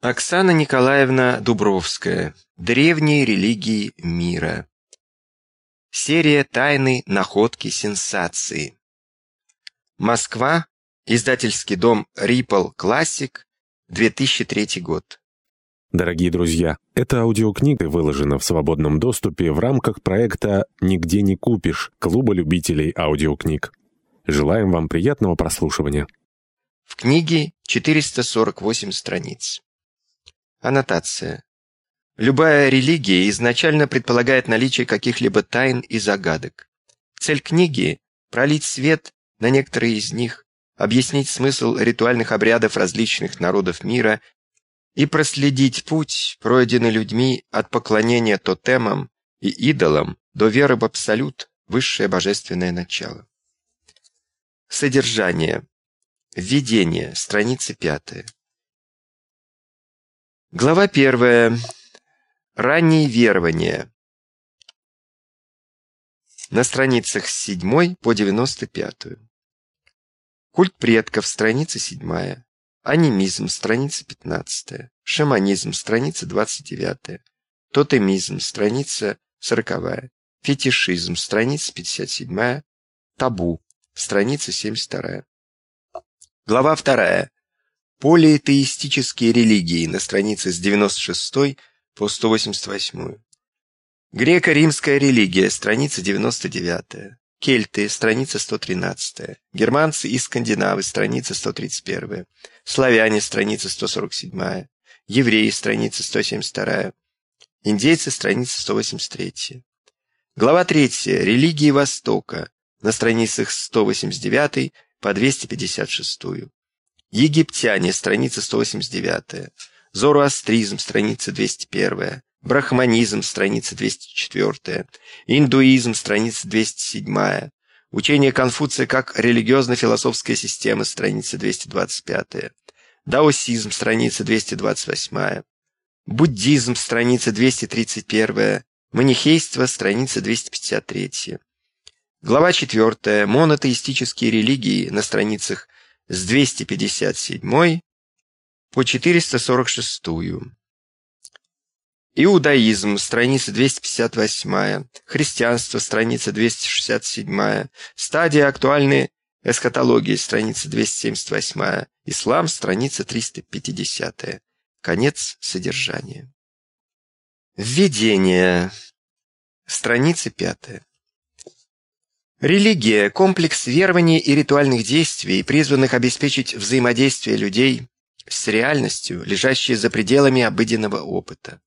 Оксана Николаевна Дубровская. Древние религии мира. Серия «Тайны, находки, сенсации». Москва. Издательский дом Ripple Classic. 2003 год. Дорогие друзья, эта аудиокнига выложена в свободном доступе в рамках проекта «Нигде не купишь» Клуба любителей аудиокниг. Желаем вам приятного прослушивания. В книге 448 страниц. Аннотация. Любая религия изначально предполагает наличие каких-либо тайн и загадок. Цель книги – пролить свет на некоторые из них, объяснить смысл ритуальных обрядов различных народов мира и проследить путь, пройденный людьми от поклонения тотемам и идолам до веры в абсолют, высшее божественное начало. Содержание. Введение. Страница пятая. Глава первая. Ранние верования. На страницах с 7 по 95. Культ предков, страница 7. Анимизм, страница 15. Шаманизм, страница 29. Тотемизм, страница 40. Фетишизм, страница 57. Табу, страница 72. Глава 2. Политеистические религии на странице с 96 по 188. Греко-римская религия, страница 99. Кельты, страница 113. Германцы и скандинавы, страница 131. Славяне, страница 147. Евреи, страница 172. Индейцы, страница 183. Глава 3. Религии Востока, на страницах 189 по 256. Египтяне, страница 189. Зороастризм, страница 201. Брахманизм, страница 204. Индуизм, страница 207. Учение Конфуция как религиозно-философская система, страница 225. Даосизм, страница 228. Буддизм, страница 231. Манихейство, страница 253. Глава 4. Монотеистические религии на страницах с 257 по 446. Иудаизм, страница 258, христианство, страница 267, стадия актуальной эсхатологии, страница 278, ислам, страница 350. Конец содержания. Введение. Страница 5. Религия – комплекс верований и ритуальных действий, призванных обеспечить взаимодействие людей с реальностью, лежащей за пределами обыденного опыта.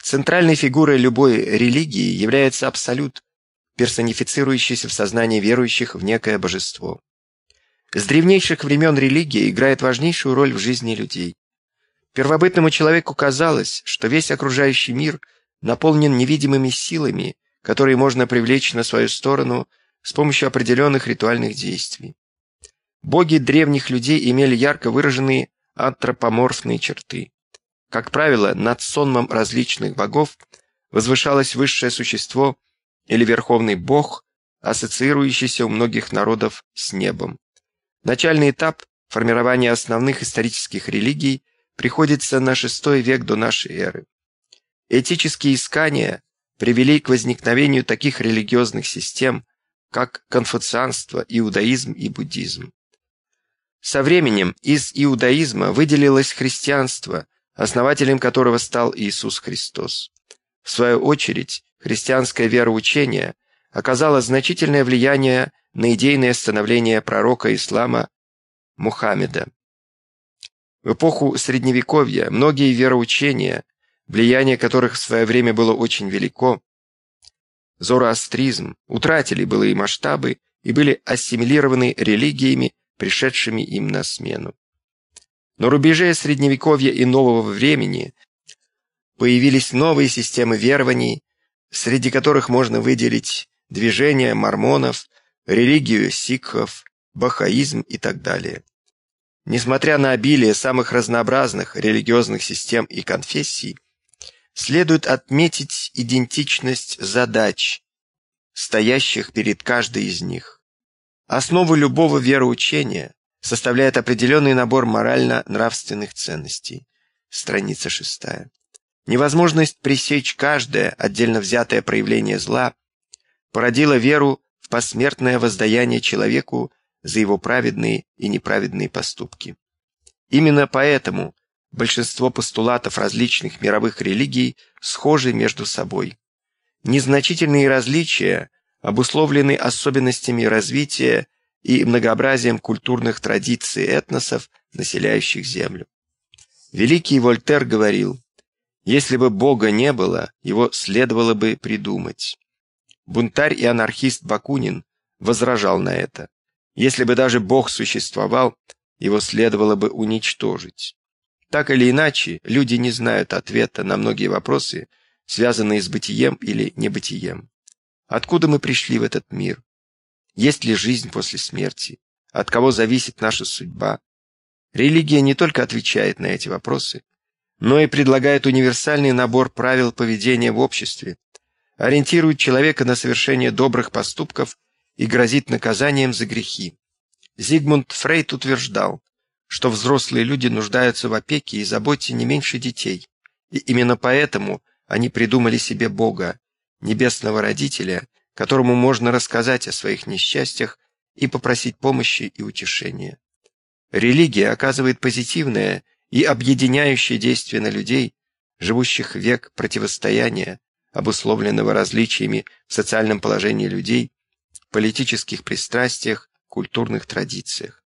Центральной фигурой любой религии является абсолют, персонифицирующийся в сознании верующих в некое божество. С древнейших времен религия играет важнейшую роль в жизни людей. Первобытному человеку казалось, что весь окружающий мир наполнен невидимыми силами, которые можно привлечь на свою сторону – с помощью определенных ритуальных действий. Боги древних людей имели ярко выраженные антропоморфные черты. Как правило, над сонмом различных богов возвышалось высшее существо или верховный бог, ассоциирующийся у многих народов с небом. Начальный этап формирования основных исторических религий приходится на VI век до нашей эры. Этические искания привели к возникновению таких религиозных систем, как конфуцианство, иудаизм и буддизм. Со временем из иудаизма выделилось христианство, основателем которого стал Иисус Христос. В свою очередь, христианское вероучение оказало значительное влияние на идейное становление пророка ислама Мухаммеда. В эпоху Средневековья многие вероучения, влияние которых в свое время было очень велико, зороастризм утратили былые масштабы и были ассимилированы религиями, пришедшими им на смену. На рубеже Средневековья и Нового времени появились новые системы верований, среди которых можно выделить движение мормонов, религию сикхов, бахаизм и так далее. Несмотря на обилие самых разнообразных религиозных систем и конфессий, следует отметить идентичность задач, стоящих перед каждой из них. Основу любого вероучения составляет определенный набор морально-нравственных ценностей. страница шестая. Невозможность пресечь каждое отдельно взятое проявление зла породила веру в посмертное воздаяние человеку за его праведные и неправедные поступки. Именно поэтому большинство постулатов различных мировых религий схожи между собой. Незначительные различия обусловлены особенностями развития и многообразием культурных традиций этносов, населяющих Землю. Великий Вольтер говорил, если бы Бога не было, его следовало бы придумать. Бунтарь и анархист Бакунин возражал на это. Если бы даже Бог существовал, его следовало бы уничтожить. Так или иначе, люди не знают ответа на многие вопросы, связанные с бытием или небытием. Откуда мы пришли в этот мир? Есть ли жизнь после смерти? От кого зависит наша судьба? Религия не только отвечает на эти вопросы, но и предлагает универсальный набор правил поведения в обществе, ориентирует человека на совершение добрых поступков и грозит наказанием за грехи. Зигмунд Фрейд утверждал, что взрослые люди нуждаются в опеке и заботе не меньше детей, и именно поэтому они придумали себе Бога, небесного родителя, которому можно рассказать о своих несчастьях и попросить помощи и утешения. Религия оказывает позитивное и объединяющее действие на людей, живущих век противостояния, обусловленного различиями в социальном положении людей, политических пристрастиях, культурных традициях.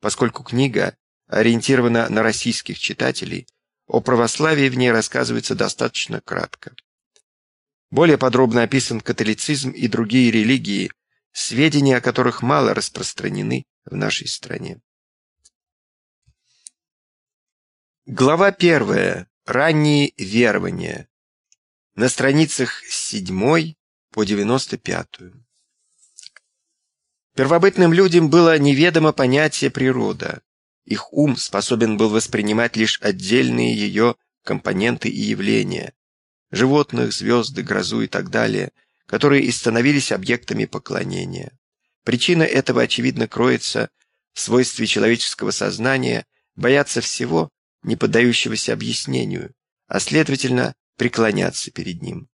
Поскольку книга ориентирована на российских читателей, о православии в ней рассказывается достаточно кратко. Более подробно описан католицизм и другие религии, сведения о которых мало распространены в нашей стране. Глава первая. Ранние верования. На страницах с 7 по 95. Первобытным людям было неведомо понятие природа. Их ум способен был воспринимать лишь отдельные ее компоненты и явления – животных, звезды, грозу и так далее, которые и становились объектами поклонения. Причина этого, очевидно, кроется в свойстве человеческого сознания бояться всего, не поддающегося объяснению, а, следовательно, преклоняться перед ним.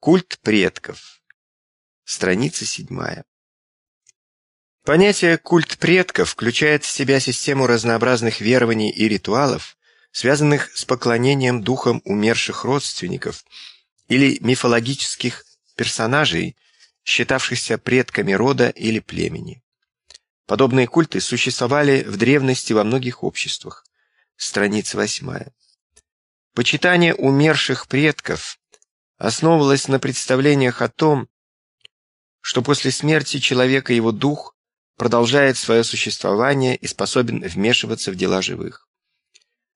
Культ предков. Страница седьмая. Понятие «культ предков» включает в себя систему разнообразных верований и ритуалов, связанных с поклонением духам умерших родственников или мифологических персонажей, считавшихся предками рода или племени. Подобные культы существовали в древности во многих обществах. Страница восьмая. Почитание умерших предков основывалось на представлениях о том, что после смерти человека его дух продолжает свое существование и способен вмешиваться в дела живых.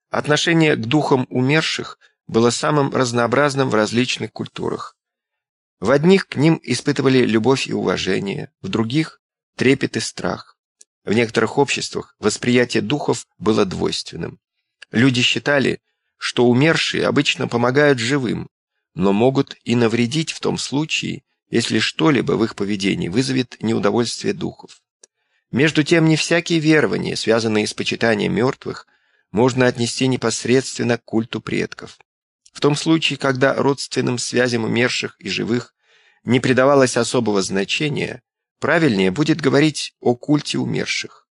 Отношение к духам умерших было самым разнообразным в различных культурах. В одних к ним испытывали любовь и уважение, в других – трепет и страх. В некоторых обществах восприятие духов было двойственным. Люди считали, что умершие обычно помогают живым, но могут и навредить в том случае, если что-либо в их поведении вызовет неудовольствие духов. Между тем, не всякие верования, связанные с почитанием мертвых, можно отнести непосредственно к культу предков. В том случае, когда родственным связям умерших и живых не придавалось особого значения, правильнее будет говорить о культе умерших.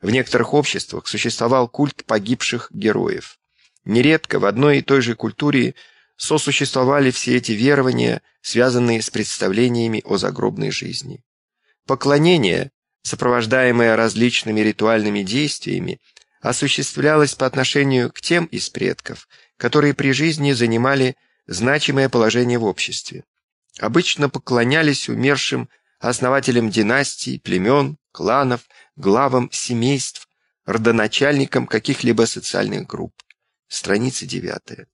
В некоторых обществах существовал культ погибших героев. Нередко в одной и той же культуре сосуществовали все эти верования, связанные с представлениями о загробной жизни. Поклонение сопровождаемое различными ритуальными действиями, осуществлялось по отношению к тем из предков, которые при жизни занимали значимое положение в обществе. Обычно поклонялись умершим основателям династий, племен, кланов, главам семейств, родоначальникам каких-либо социальных групп. Страница 9.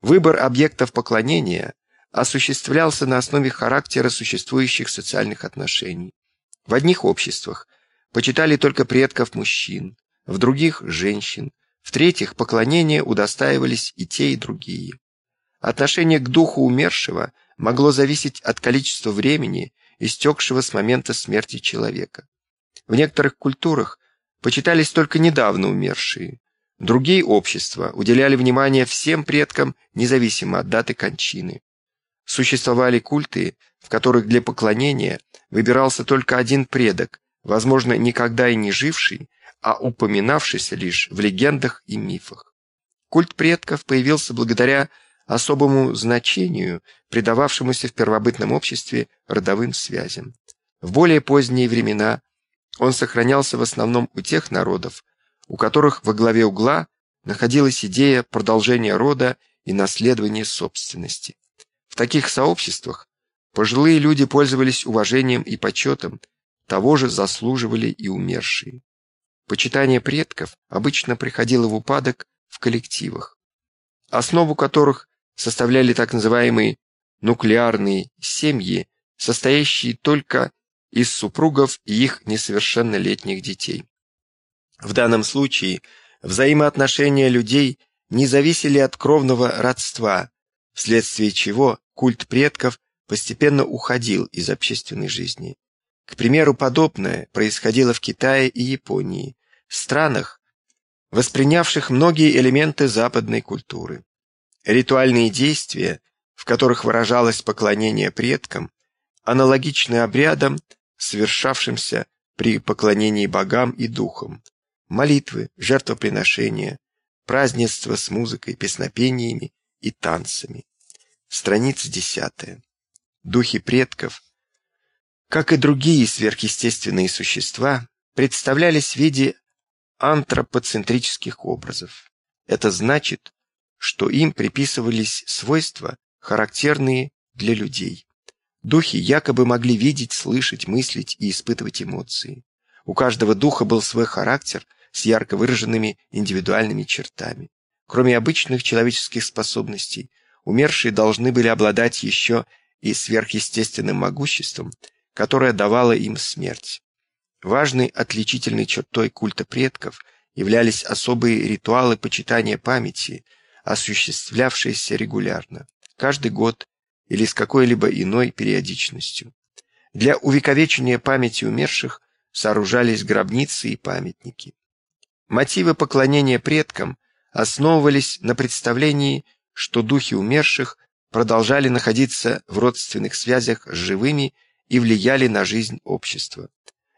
Выбор объектов поклонения осуществлялся на основе характера существующих социальных отношений. В одних обществах почитали только предков мужчин, в других – женщин, в третьих поклонения удостаивались и те, и другие. Отношение к духу умершего могло зависеть от количества времени, истекшего с момента смерти человека. В некоторых культурах почитались только недавно умершие. Другие общества уделяли внимание всем предкам, независимо от даты кончины. Существовали культы, в которых для поклонения выбирался только один предок, возможно, никогда и не живший, а упоминавшийся лишь в легендах и мифах. Культ предков появился благодаря особому значению, придававшемуся в первобытном обществе родовым связям. В более поздние времена он сохранялся в основном у тех народов, у которых во главе угла находилась идея продолжения рода и наследования собственности. Таких сообществах пожилые люди пользовались уважением и почетом, того же заслуживали и умершие. Почитание предков обычно приходило в упадок в коллективах, основу которых составляли так называемые нуклеарные семьи, состоящие только из супругов и их несовершеннолетних детей. В данном случае взаимоотношения людей не зависели от кровного родства, вследствие чего культ предков постепенно уходил из общественной жизни. К примеру, подобное происходило в Китае и Японии, странах, воспринявших многие элементы западной культуры. Ритуальные действия, в которых выражалось поклонение предкам, аналогичны обрядам, совершавшимся при поклонении богам и духам. Молитвы, жертвоприношения, празднества с музыкой, песнопениями и танцами. Страница десятая. Духи предков, как и другие сверхъестественные существа, представлялись в виде антропоцентрических образов. Это значит, что им приписывались свойства, характерные для людей. Духи якобы могли видеть, слышать, мыслить и испытывать эмоции. У каждого духа был свой характер с ярко выраженными индивидуальными чертами. Кроме обычных человеческих способностей, умершие должны были обладать еще и сверхъестественным могуществом, которое давало им смерть. Важной отличительной чертой культа предков являлись особые ритуалы почитания памяти, осуществлявшиеся регулярно, каждый год или с какой-либо иной периодичностью. Для увековечения памяти умерших сооружались гробницы и памятники. Мотивы поклонения предкам основывались на представлении, что духи умерших продолжали находиться в родственных связях с живыми и влияли на жизнь общества.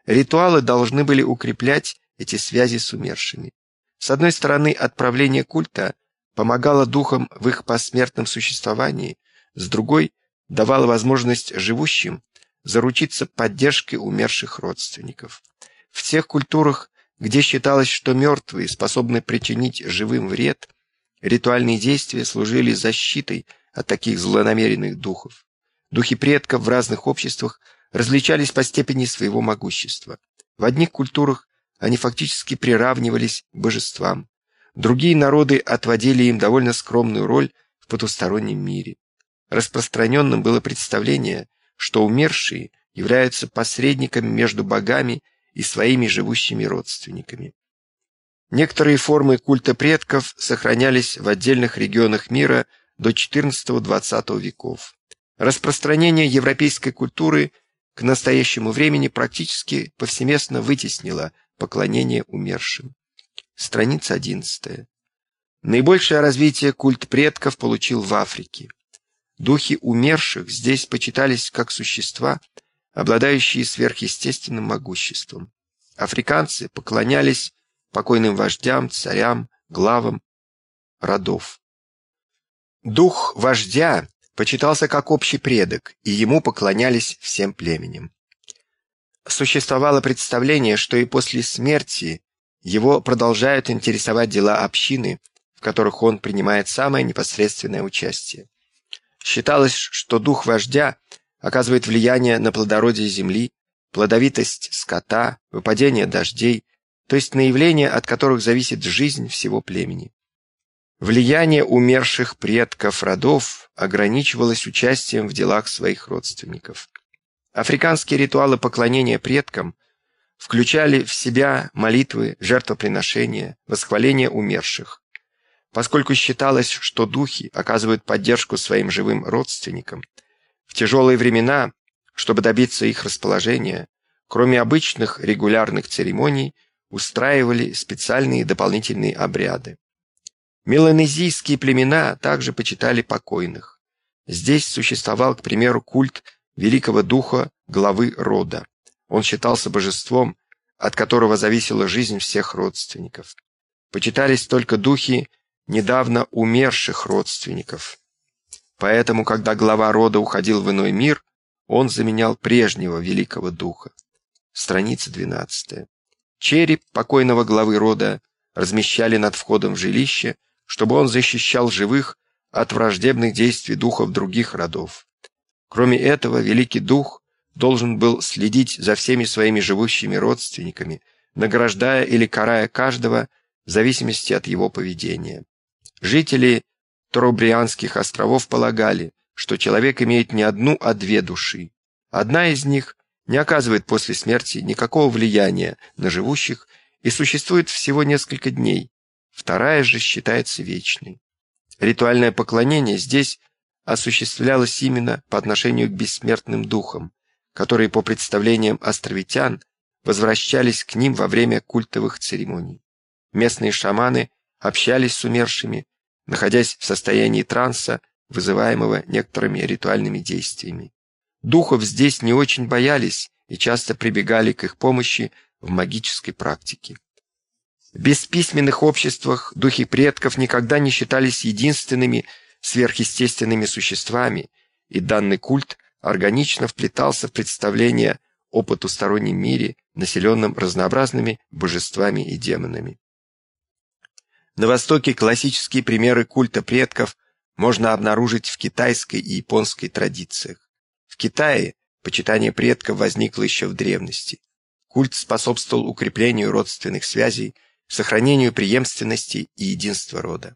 Ритуалы должны были укреплять эти связи с умершими. С одной стороны, отправление культа помогало духам в их посмертном существовании, с другой давало возможность живущим заручиться поддержкой умерших родственников. В тех культурах, где считалось, что мертвые способны причинить живым вред, ритуальные действия служили защитой от таких злонамеренных духов. Духи предков в разных обществах различались по степени своего могущества. В одних культурах они фактически приравнивались к божествам. Другие народы отводили им довольно скромную роль в потустороннем мире. Распространенным было представление, что умершие являются посредниками между богами и своими живущими родственниками. Некоторые формы культа предков сохранялись в отдельных регионах мира до XIV-XX веков. Распространение европейской культуры к настоящему времени практически повсеместно вытеснило поклонение умершим. Страница 11. Наибольшее развитие культ предков получил в Африке. Духи умерших здесь почитались как существа, обладающие сверхъестественным могуществом. Африканцы поклонялись покойным вождям, царям, главам родов. Дух вождя почитался как общий предок, и ему поклонялись всем племенем. Существовало представление, что и после смерти его продолжают интересовать дела общины, в которых он принимает самое непосредственное участие. Считалось, что дух вождя оказывает влияние на плодородие земли, плодовитость скота, выпадение дождей, то есть на явления, от которых зависит жизнь всего племени. Влияние умерших предков родов ограничивалось участием в делах своих родственников. Африканские ритуалы поклонения предкам включали в себя молитвы, жертвоприношения, восхваление умерших. Поскольку считалось, что духи оказывают поддержку своим живым родственникам, в тяжелые времена, чтобы добиться их расположения, кроме обычных регулярных церемоний, устраивали специальные дополнительные обряды. Меланезийские племена также почитали покойных. Здесь существовал, к примеру, культ великого духа главы рода. Он считался божеством, от которого зависела жизнь всех родственников. Почитались только духи недавно умерших родственников. Поэтому, когда глава рода уходил в иной мир, он заменял прежнего великого духа. Страница 12. Череп покойного главы рода размещали над входом в жилище, чтобы он защищал живых от враждебных действий духов других родов. Кроме этого, великий дух должен был следить за всеми своими живущими родственниками, награждая или карая каждого в зависимости от его поведения. Жители Торубрианских островов полагали, что человек имеет не одну, а две души. Одна из них не оказывает после смерти никакого влияния на живущих и существует всего несколько дней, вторая же считается вечной. Ритуальное поклонение здесь осуществлялось именно по отношению к бессмертным духам, которые по представлениям островитян возвращались к ним во время культовых церемоний. Местные шаманы общались с умершими, находясь в состоянии транса, вызываемого некоторыми ритуальными действиями. Духов здесь не очень боялись и часто прибегали к их помощи в магической практике. В бесписьменных обществах духи предков никогда не считались единственными сверхъестественными существами, и данный культ органично вплетался в представление о потустороннем мире, населенном разнообразными божествами и демонами. На Востоке классические примеры культа предков можно обнаружить в китайской и японской традициях. В Китае почитание предков возникло еще в древности. Культ способствовал укреплению родственных связей, сохранению преемственности и единства рода.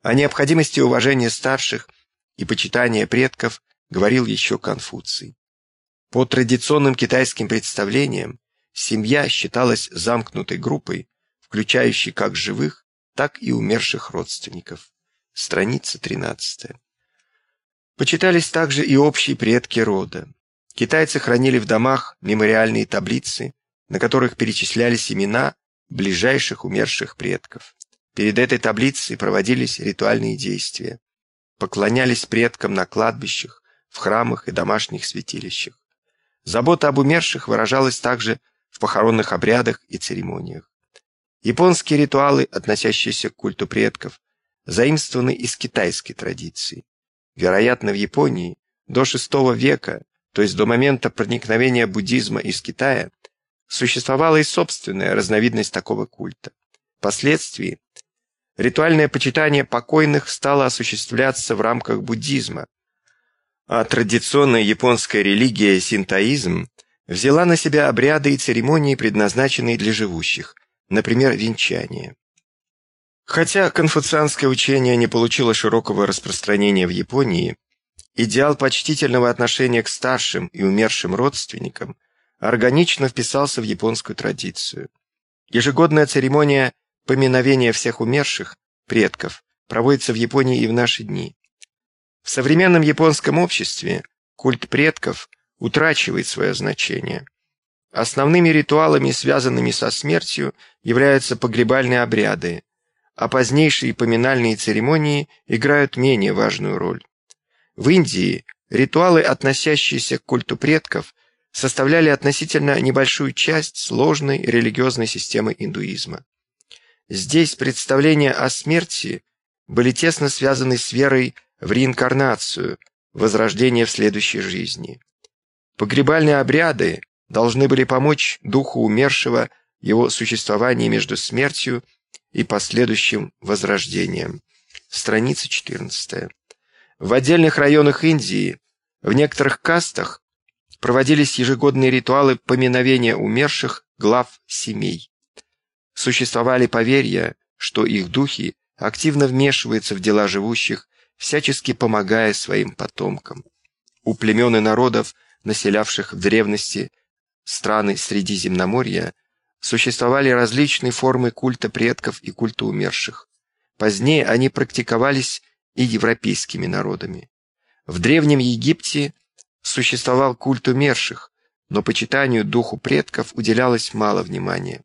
О необходимости уважения старших и почитания предков говорил еще Конфуций. По традиционным китайским представлениям, семья считалась замкнутой группой, включающей как живых, так и умерших родственников. Страница 13. Почитались также и общие предки рода. Китайцы хранили в домах мемориальные таблицы, на которых перечислялись имена ближайших умерших предков. Перед этой таблицей проводились ритуальные действия. Поклонялись предкам на кладбищах, в храмах и домашних святилищах. Забота об умерших выражалась также в похоронных обрядах и церемониях. Японские ритуалы, относящиеся к культу предков, заимствованы из китайской традиции. Вероятно, в Японии до VI века, то есть до момента проникновения буддизма из Китая, существовала и собственная разновидность такого культа. Впоследствии ритуальное почитание покойных стало осуществляться в рамках буддизма, а традиционная японская религия синтоизм взяла на себя обряды и церемонии, предназначенные для живущих, например, венчание. Хотя конфуцианское учение не получило широкого распространения в Японии, идеал почтительного отношения к старшим и умершим родственникам органично вписался в японскую традицию. Ежегодная церемония поминовения всех умерших, предков, проводится в Японии и в наши дни. В современном японском обществе культ предков утрачивает свое значение. Основными ритуалами, связанными со смертью, являются погребальные обряды, а позднейшие поминальные церемонии играют менее важную роль. В Индии ритуалы, относящиеся к культу предков, составляли относительно небольшую часть сложной религиозной системы индуизма. Здесь представления о смерти были тесно связаны с верой в реинкарнацию, возрождение в следующей жизни. Погребальные обряды должны были помочь духу умершего его существовании между смертью и последующим возрождением. Страница 14. В отдельных районах Индии, в некоторых кастах, проводились ежегодные ритуалы поминовения умерших глав семей. Существовали поверья, что их духи активно вмешиваются в дела живущих, всячески помогая своим потомкам. У племен и народов, населявших в древности страны Средиземноморья, существовали различные формы культа предков и культа умерших. Позднее они практиковались и европейскими народами. В Древнем Египте существовал культ умерших, но почитанию духу предков уделялось мало внимания.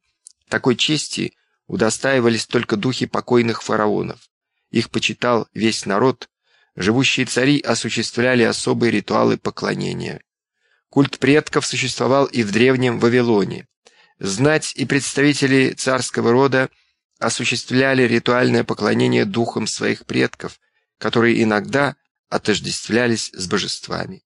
Такой чести удостаивались только духи покойных фараонов. Их почитал весь народ, живущие цари осуществляли особые ритуалы поклонения. Культ предков существовал и в древнем Вавилоне. Знать и представители царского рода осуществляли ритуальное поклонение духам своих предков, которые иногда отождествлялись с божествами.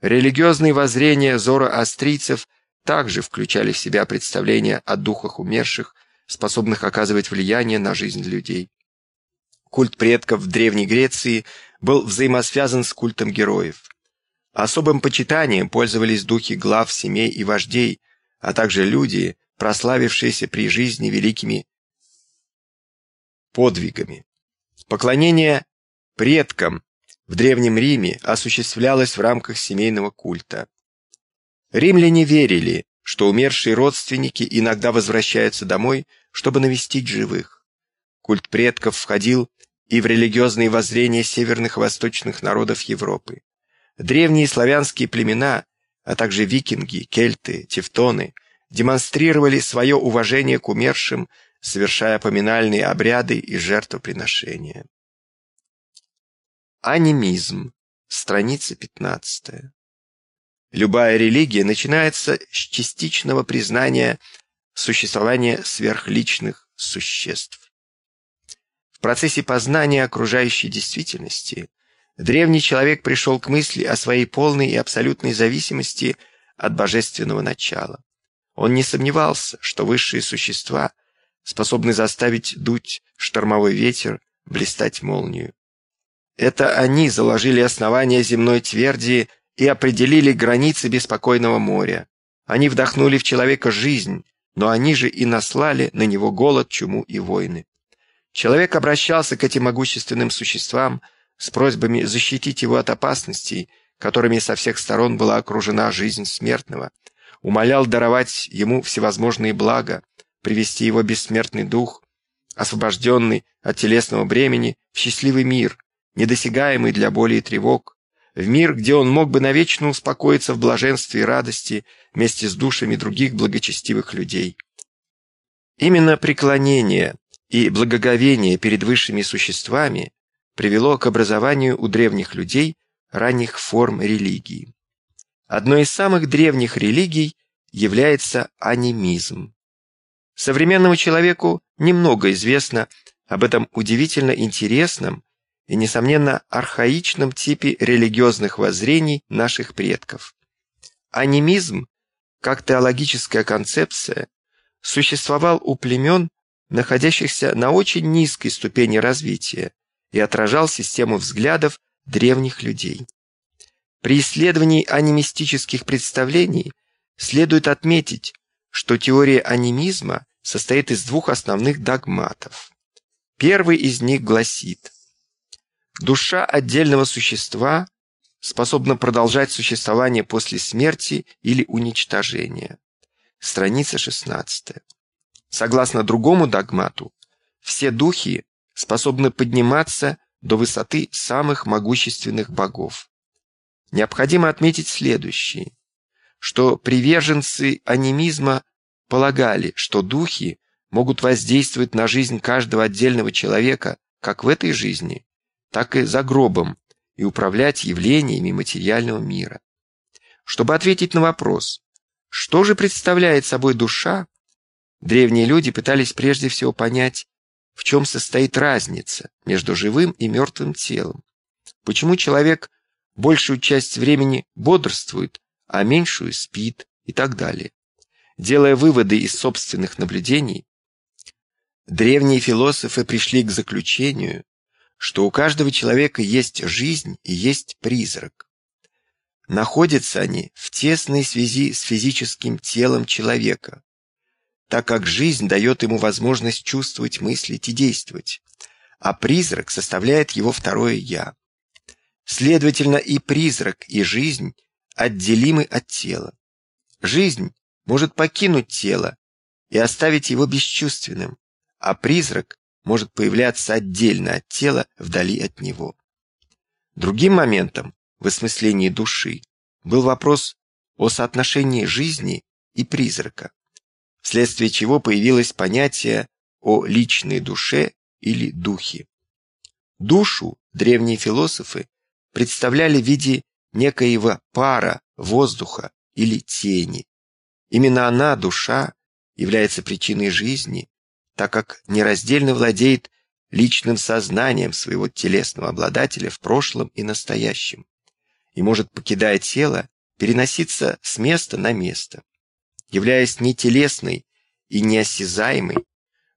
Религиозные воззрения зороастрийцев также включали в себя представления о духах умерших, способных оказывать влияние на жизнь людей. Культ предков в Древней Греции был взаимосвязан с культом героев. Особым почитанием пользовались духи глав семей и вождей, а также люди, прославившиеся при жизни великими подвигами. Поклонение предкам в Древнем Риме осуществлялось в рамках семейного культа. Римляне верили, что умершие родственники иногда возвращаются домой, чтобы навестить живых. Культ предков входил и в религиозные воззрения северных и восточных народов Европы. Древние славянские племена, а также викинги, кельты, тевтоны, демонстрировали свое уважение к умершим, совершая поминальные обряды и жертвоприношения. Анимизм. Страница 15. Любая религия начинается с частичного признания существования сверхличных существ. В процессе познания окружающей действительности древний человек пришел к мысли о своей полной и абсолютной зависимости от божественного начала. Он не сомневался, что высшие существа способны заставить дуть штормовой ветер, блистать молнию. Это они заложили основания земной тверди и определили границы беспокойного моря. Они вдохнули в человека жизнь, но они же и наслали на него голод, чуму и войны. Человек обращался к этим могущественным существам с просьбами защитить его от опасностей, которыми со всех сторон была окружена жизнь смертного, умолял даровать ему всевозможные блага, привести его бессмертный дух, освобожденный от телесного бремени, в счастливый мир, недосягаемый для боли и тревог, в мир, где он мог бы навечно успокоиться в блаженстве и радости вместе с душами других благочестивых людей. Именно преклонение и благоговение перед высшими существами привело к образованию у древних людей ранних форм религии. Одной из самых древних религий является анимизм. Современному человеку немного известно об этом удивительно интересном и, несомненно, архаичном типе религиозных воззрений наших предков. Анимизм, как теологическая концепция, существовал у племен, находящихся на очень низкой ступени развития, и отражал систему взглядов древних людей. При исследовании анимистических представлений следует отметить, что теория анимизма состоит из двух основных догматов. Первый из них гласит – Душа отдельного существа способна продолжать существование после смерти или уничтожения. Страница 16. Согласно другому догмату, все духи способны подниматься до высоты самых могущественных богов. Необходимо отметить следующее, что приверженцы анимизма полагали, что духи могут воздействовать на жизнь каждого отдельного человека как в этой жизни, так и за гробом и управлять явлениями материального мира. Чтобы ответить на вопрос, что же представляет собой душа, древние люди пытались прежде всего понять, в чем состоит разница между живым и мертвым телом. Почему человек большую часть времени бодрствует, а меньшую спит и так далее. Делая выводы из собственных наблюдений, древние философы пришли к заключению, что у каждого человека есть жизнь и есть призрак. Находятся они в тесной связи с физическим телом человека, так как жизнь дает ему возможность чувствовать, мыслить и действовать, а призрак составляет его второе «я». Следовательно, и призрак, и жизнь отделимы от тела. Жизнь может покинуть тело и оставить его бесчувственным, а призрак может появляться отдельно от тела, вдали от него. Другим моментом в осмыслении души был вопрос о соотношении жизни и призрака. Вследствие чего появилось понятие о личной душе или духе. Душу древние философы представляли в виде некоего пара, воздуха или тени. Именно она, душа, является причиной жизни, так как нераздельно владеет личным сознанием своего телесного обладателя в прошлом и настоящем и может, покидая тело, переноситься с места на место. Являясь нетелесной и неосязаемой,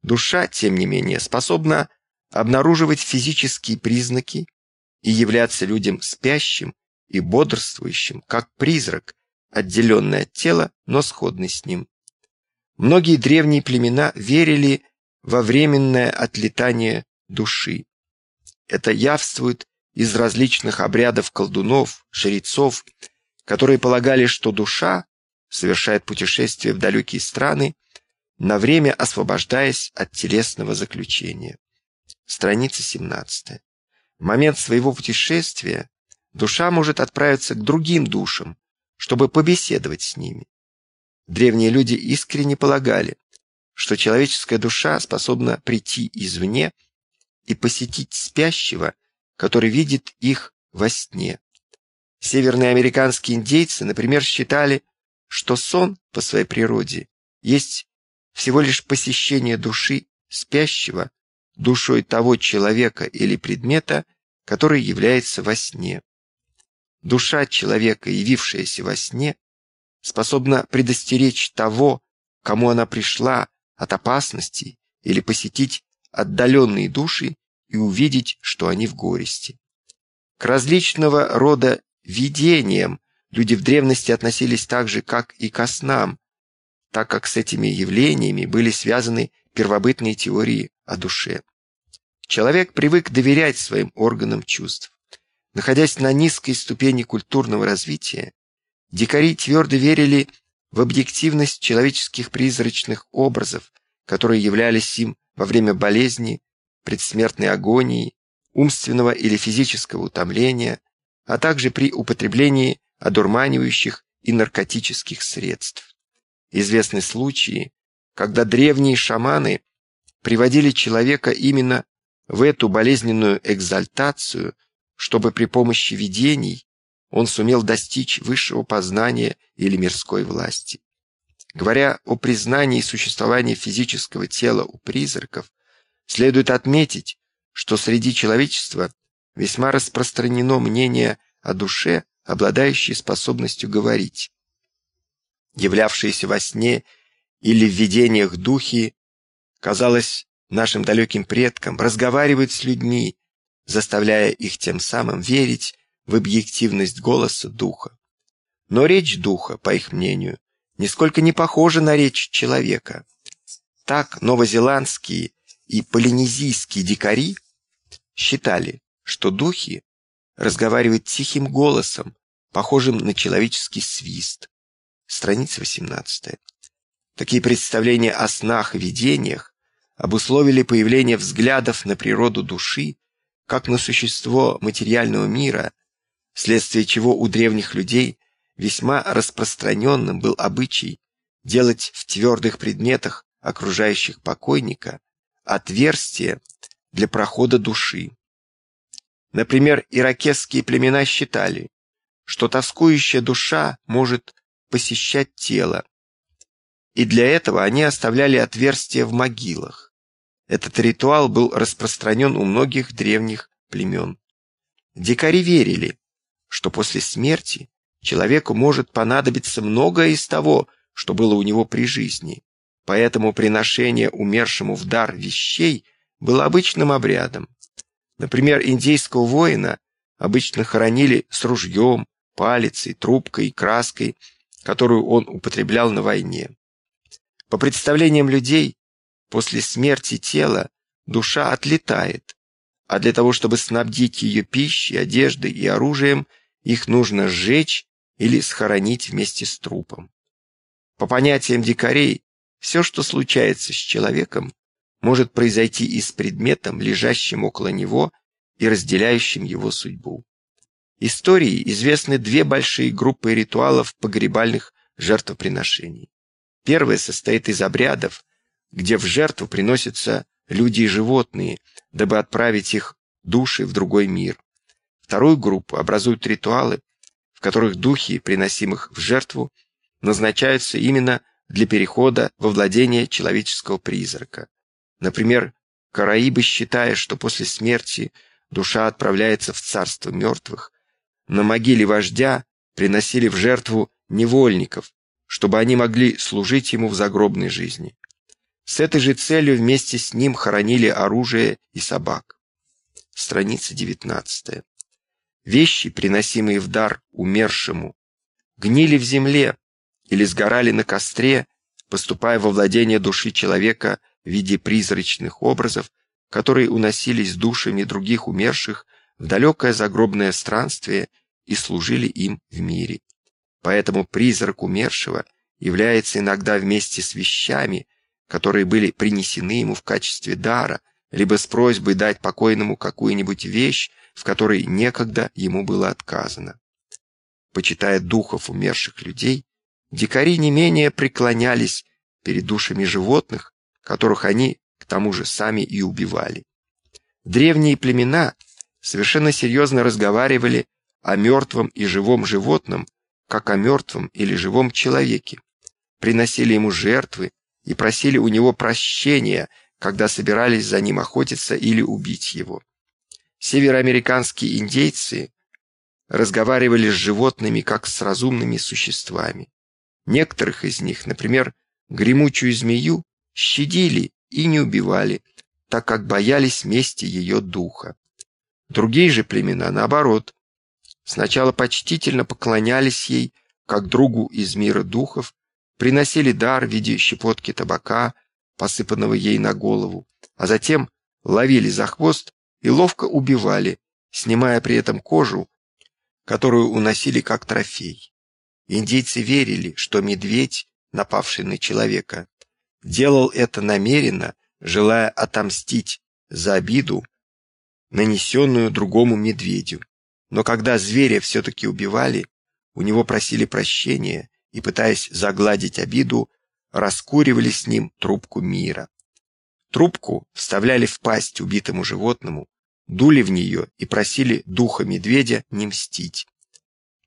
душа, тем не менее, способна обнаруживать физические признаки и являться людям спящим и бодрствующим, как призрак, отделенный от тела, но сходный с ним. Многие древние племена верили во временное отлетание души. Это явствует из различных обрядов колдунов, жрецов, которые полагали, что душа совершает путешествие в далекие страны, на время освобождаясь от телесного заключения. Страница 17. В момент своего путешествия душа может отправиться к другим душам, чтобы побеседовать с ними. Древние люди искренне полагали, что человеческая душа способна прийти извне и посетить спящего, который видит их во сне. Северные американские индейцы, например, считали, что сон по своей природе есть всего лишь посещение души спящего душой того человека или предмета, который является во сне. Душа человека, явившаяся во сне, способна предостеречь того, кому она пришла от опасности или посетить отдаленные души и увидеть, что они в горести. К различного рода видениям люди в древности относились так же, как и ко снам, так как с этими явлениями были связаны первобытные теории о душе. Человек привык доверять своим органам чувств. Находясь на низкой ступени культурного развития, дикари твердо верили в объективность человеческих призрачных образов, которые являлись им во время болезни, предсмертной агонии, умственного или физического утомления, а также при употреблении одурманивающих и наркотических средств. Известны случаи, когда древние шаманы приводили человека именно в эту болезненную экзальтацию, чтобы при помощи видений он сумел достичь высшего познания или мирской власти. Говоря о признании существования физического тела у призраков, следует отметить, что среди человечества весьма распространено мнение о душе, обладающей способностью говорить. Являвшиеся во сне или в видениях духи, казалось, нашим далеким предкам, разговаривают с людьми, заставляя их тем самым верить в объективность голоса духа. Но речь духа, по их мнению, нисколько не похожа на речь человека. Так новозеландские и полинезийские дикари считали, что духи разговаривают тихим голосом, похожим на человеческий свист. Страница 18. Такие представления о снах и видениях обусловили появление взглядов на природу души как на существо материального мира, вследствие чего у древних людей весьма распространенным был обычай делать в твердых предметах окружающих покойника отверстие для прохода души. Например, иракесские племена считали, что тоскующая душа может посещать тело, и для этого они оставляли отверстия в могилах. Этот ритуал был распространен у многих древних племен. Дикари верили, что после смерти человеку может понадобиться многое из того, что было у него при жизни. Поэтому приношение умершему в дар вещей было обычным обрядом. Например, индейского воина обычно хоронили с ружьем, палицей, трубкой, краской, которую он употреблял на войне. По представлениям людей, после смерти тела душа отлетает, а для того, чтобы снабдить ее пищей, одеждой и оружием, их нужно сжечь или схоронить вместе с трупом. По понятиям дикарей, все, что случается с человеком, может произойти и с предметом, лежащим около него и разделяющим его судьбу. Истории известны две большие группы ритуалов погребальных жертвоприношений. Первое состоит из обрядов, где в жертву приносятся люди и животные, дабы отправить их души в другой мир. Вторую группу образуют ритуалы, в которых духи, приносимых в жертву, назначаются именно для перехода во владение человеческого призрака. Например, караибы, считая, что после смерти душа отправляется в царство мертвых, на могиле вождя приносили в жертву невольников, чтобы они могли служить ему в загробной жизни. С этой же целью вместе с ним хоронили оружие и собак. Страница 19. Вещи, приносимые в дар умершему, гнили в земле или сгорали на костре, поступая во владение души человека в виде призрачных образов, которые уносились душами других умерших в далекое загробное странствие и служили им в мире. Поэтому призрак умершего является иногда вместе с вещами, которые были принесены ему в качестве дара, либо с просьбой дать покойному какую-нибудь вещь, в которой некогда ему было отказано. Почитая духов умерших людей, дикари не менее преклонялись перед душами животных, которых они, к тому же, сами и убивали. Древние племена совершенно серьезно разговаривали о мертвом и живом животном, как о мертвом или живом человеке, приносили ему жертвы и просили у него прощения, когда собирались за ним охотиться или убить его. Североамериканские индейцы разговаривали с животными как с разумными существами. Некоторых из них, например, гремучую змею, щадили и не убивали, так как боялись мести ее духа. Другие же племена, наоборот, сначала почтительно поклонялись ей, как другу из мира духов, приносили дар в виде щепотки табака, посыпанного ей на голову, а затем ловили за хвост и ловко убивали, снимая при этом кожу, которую уносили как трофей. Индейцы верили, что медведь, напавший на человека, делал это намеренно, желая отомстить за обиду, нанесенную другому медведю. Но когда зверя все-таки убивали, у него просили прощения и, пытаясь загладить обиду, раскуривали с ним трубку мира. Трубку вставляли в пасть убитому животному, дули в нее и просили духа медведя не мстить.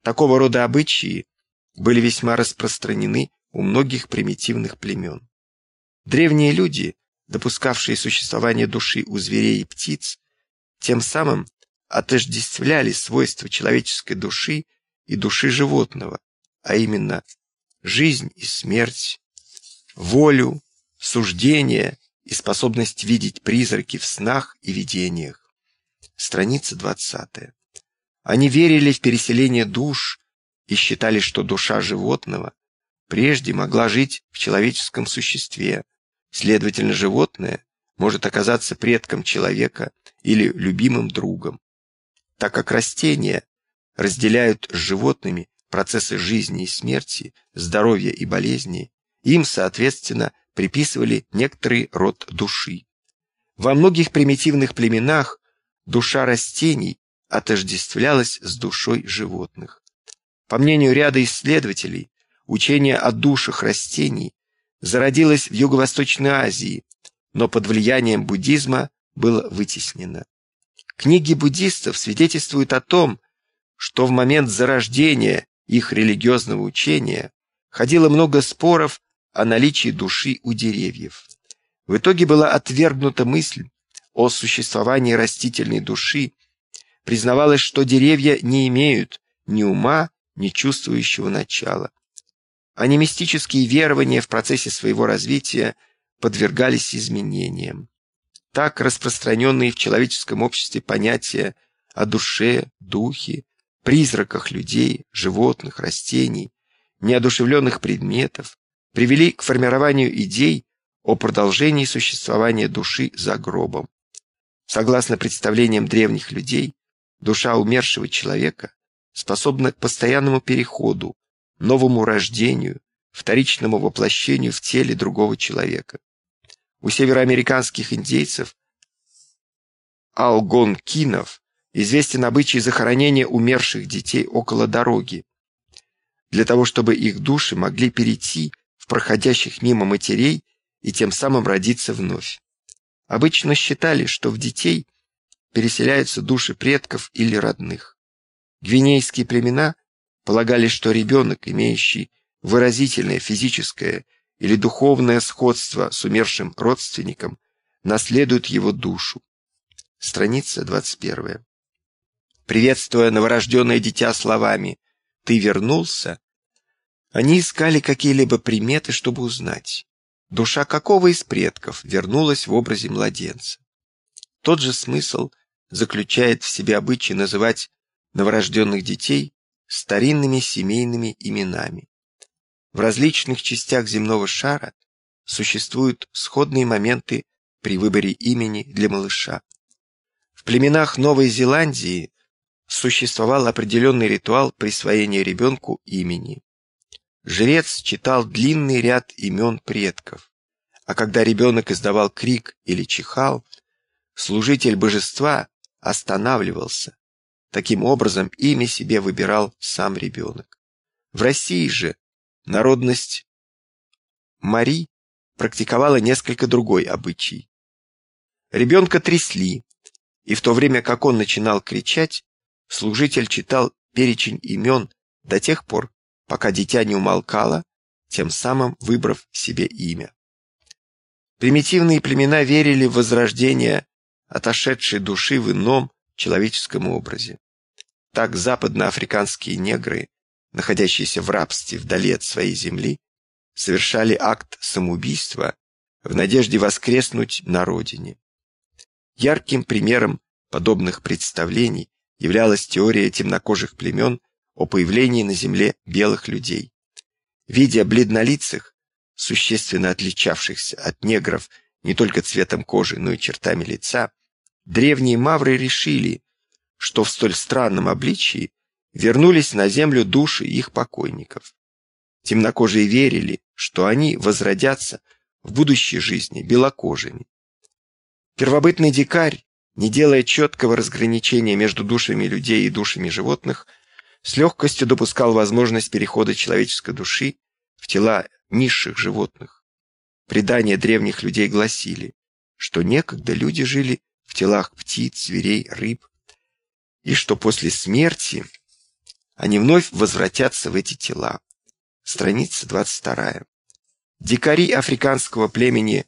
Такого рода обычаи были весьма распространены у многих примитивных племен. Древние люди, допускавшие существование души у зверей и птиц, тем самым отождествляли свойства человеческой души и души животного, а именно жизнь и смерть, волю, суждение и способность видеть призраки в снах и видениях. Страница 20. Они верили в переселение душ и считали, что душа животного прежде могла жить в человеческом существе, следовательно, животное может оказаться предком человека или любимым другом. Так как растения разделяют с животными процессы жизни и смерти, здоровья и болезни, им, соответственно, приписывали некоторый род души. Во многих примитивных племенах душа растений отождествлялась с душой животных. По мнению ряда исследователей, учение о душах растений зародилось в Юго-Восточной Азии, но под влиянием буддизма было вытеснено. Книги буддистов свидетельствуют о том, что в момент зарождения их религиозного учения ходило много споров о наличии души у деревьев. В итоге была отвергнута мысль о существовании растительной души, признавалось, что деревья не имеют ни ума, ни чувствующего начала. Анимистические верования в процессе своего развития подвергались изменениям. Так распространенные в человеческом обществе понятия о душе, духе, призраках людей, животных, растений, неодушевленных предметов привели к формированию идей о продолжении существования души за гробом. Согласно представлениям древних людей, душа умершего человека способна к постоянному переходу, новому рождению, вторичному воплощению в теле другого человека. У североамериканских индейцев алгонкинов известен обычай захоронения умерших детей около дороги, для того, чтобы их души могли перейти в проходящих мимо матерей и тем самым родиться вновь. Обычно считали, что в детей переселяются души предков или родных. Гвинейские племена полагали, что ребенок, имеющий выразительное физическое или духовное сходство с умершим родственником, наследует его душу. Страница 21. Приветствуя новорожденное дитя словами «Ты вернулся», они искали какие-либо приметы, чтобы узнать, душа какого из предков вернулась в образе младенца. Тот же смысл заключает в себе обычай называть новорожденных детей старинными семейными именами. В различных частях земного шара существуют сходные моменты при выборе имени для малыша. В племенах Новой Зеландии существовал определенный ритуал присвоения ребенку имени. Жрец читал длинный ряд имен предков, а когда ребенок издавал крик или чихал, служитель божества останавливался. Таким образом, имя себе выбирал сам ребенок. В России же Народность Мари практиковала несколько другой обычай. Ребенка трясли, и в то время как он начинал кричать, служитель читал перечень имен до тех пор, пока дитя не умолкало, тем самым выбрав себе имя. Примитивные племена верили в возрождение отошедшей души в ином человеческом образе. Так западноафриканские негры находящиеся в рабстве вдали от своей земли, совершали акт самоубийства в надежде воскреснуть на родине. Ярким примером подобных представлений являлась теория темнокожих племен о появлении на земле белых людей. Видя бледнолицых, существенно отличавшихся от негров не только цветом кожи, но и чертами лица, древние мавры решили, что в столь странном обличии вернулись на землю души их покойников. Темнокожие верили, что они возродятся в будущей жизни белокожими. Первобытный дикарь, не делая четкого разграничения между душами людей и душами животных, с легкостью допускал возможность перехода человеческой души в тела низших животных. Предания древних людей гласили, что некогда люди жили в телах птиц, зверей, рыб, и что после смерти они вновь возвратятся в эти тела. Страница 22. Дикари африканского племени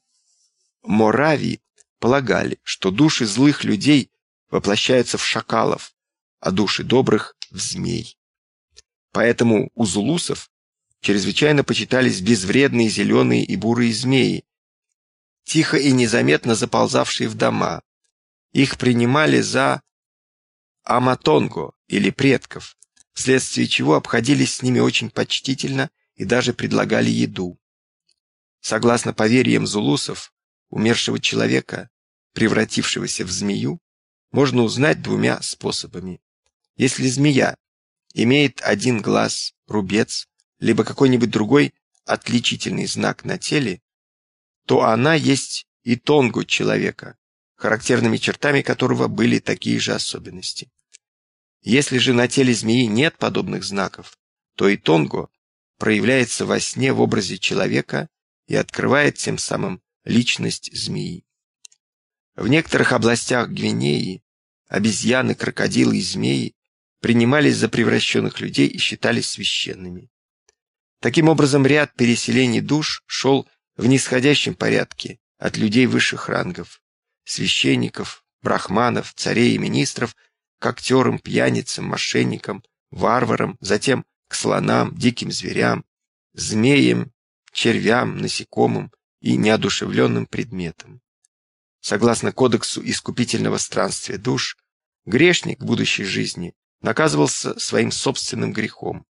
Морави полагали, что души злых людей воплощаются в шакалов, а души добрых — в змей. Поэтому у зулусов чрезвычайно почитались безвредные зеленые и бурые змеи, тихо и незаметно заползавшие в дома. Их принимали за аматонго или предков, вследствие чего обходились с ними очень почтительно и даже предлагали еду. Согласно поверьям зулусов, умершего человека, превратившегося в змею, можно узнать двумя способами. Если змея имеет один глаз, рубец, либо какой-нибудь другой отличительный знак на теле, то она есть и тонгу человека, характерными чертами которого были такие же особенности. Если же на теле змеи нет подобных знаков, то и тонго проявляется во сне в образе человека и открывает тем самым личность змеи. В некоторых областях Гвинеи обезьяны, крокодилы и змеи принимались за превращенных людей и считались священными. Таким образом, ряд переселений душ шел в нисходящем порядке от людей высших рангов, священников, брахманов, царей и министров – к актерам, пьяницам, мошенникам, варварам, затем к слонам, диким зверям, змеям, червям, насекомым и неодушевленным предметам. Согласно кодексу искупительного странствия душ, грешник в будущей жизни наказывался своим собственным грехом.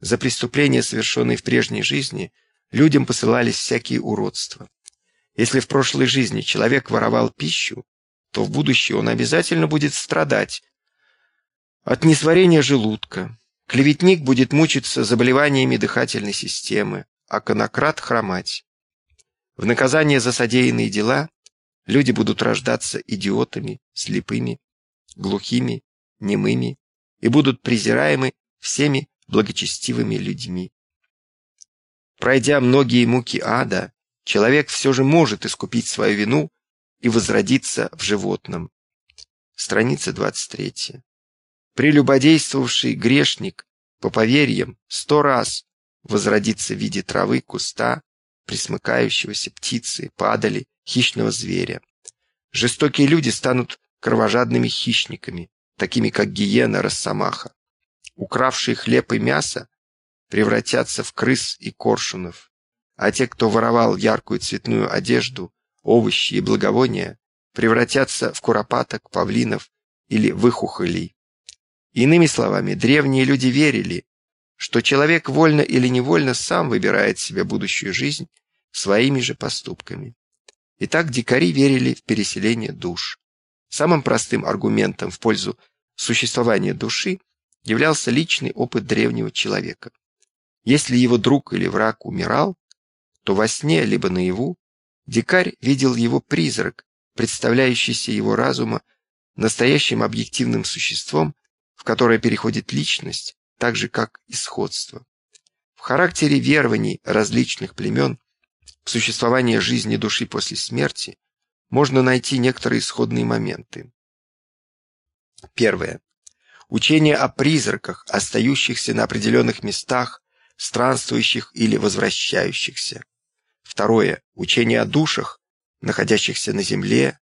За преступления, совершенные в прежней жизни, людям посылались всякие уродства. Если в прошлой жизни человек воровал пищу, то в будущее он обязательно будет страдать от несварения желудка. Клеветник будет мучиться заболеваниями дыхательной системы, а конократ хромать. В наказание за содеянные дела люди будут рождаться идиотами, слепыми, глухими, немыми и будут презираемы всеми благочестивыми людьми. Пройдя многие муки ада, человек все же может искупить свою вину и возродиться в животном. Страница 23. Прелюбодействовавший грешник, по поверьям, сто раз возродится в виде травы, куста, присмыкающегося птицы, падали, хищного зверя. Жестокие люди станут кровожадными хищниками, такими как гиена, росомаха. Укравшие хлеб и мясо превратятся в крыс и коршунов, а те, кто воровал яркую цветную одежду, овощи и благовония, превратятся в куропаток, павлинов или выхухолей. Иными словами, древние люди верили, что человек вольно или невольно сам выбирает себе будущую жизнь своими же поступками. Итак, дикари верили в переселение душ. Самым простым аргументом в пользу существования души являлся личный опыт древнего человека. Если его друг или враг умирал, то во сне либо наяву дикарь видел его призрак, представляющийся его разума настоящим объективным существом, в которое переходит личность, так же как и сходство. В характере верований различных племен в существовании жизни души после смерти можно найти некоторые исходные моменты. Первое. Учение о призраках, остающихся на определенных местах, странствующих или возвращающихся. Второе. Учение о душах, находящихся на земле,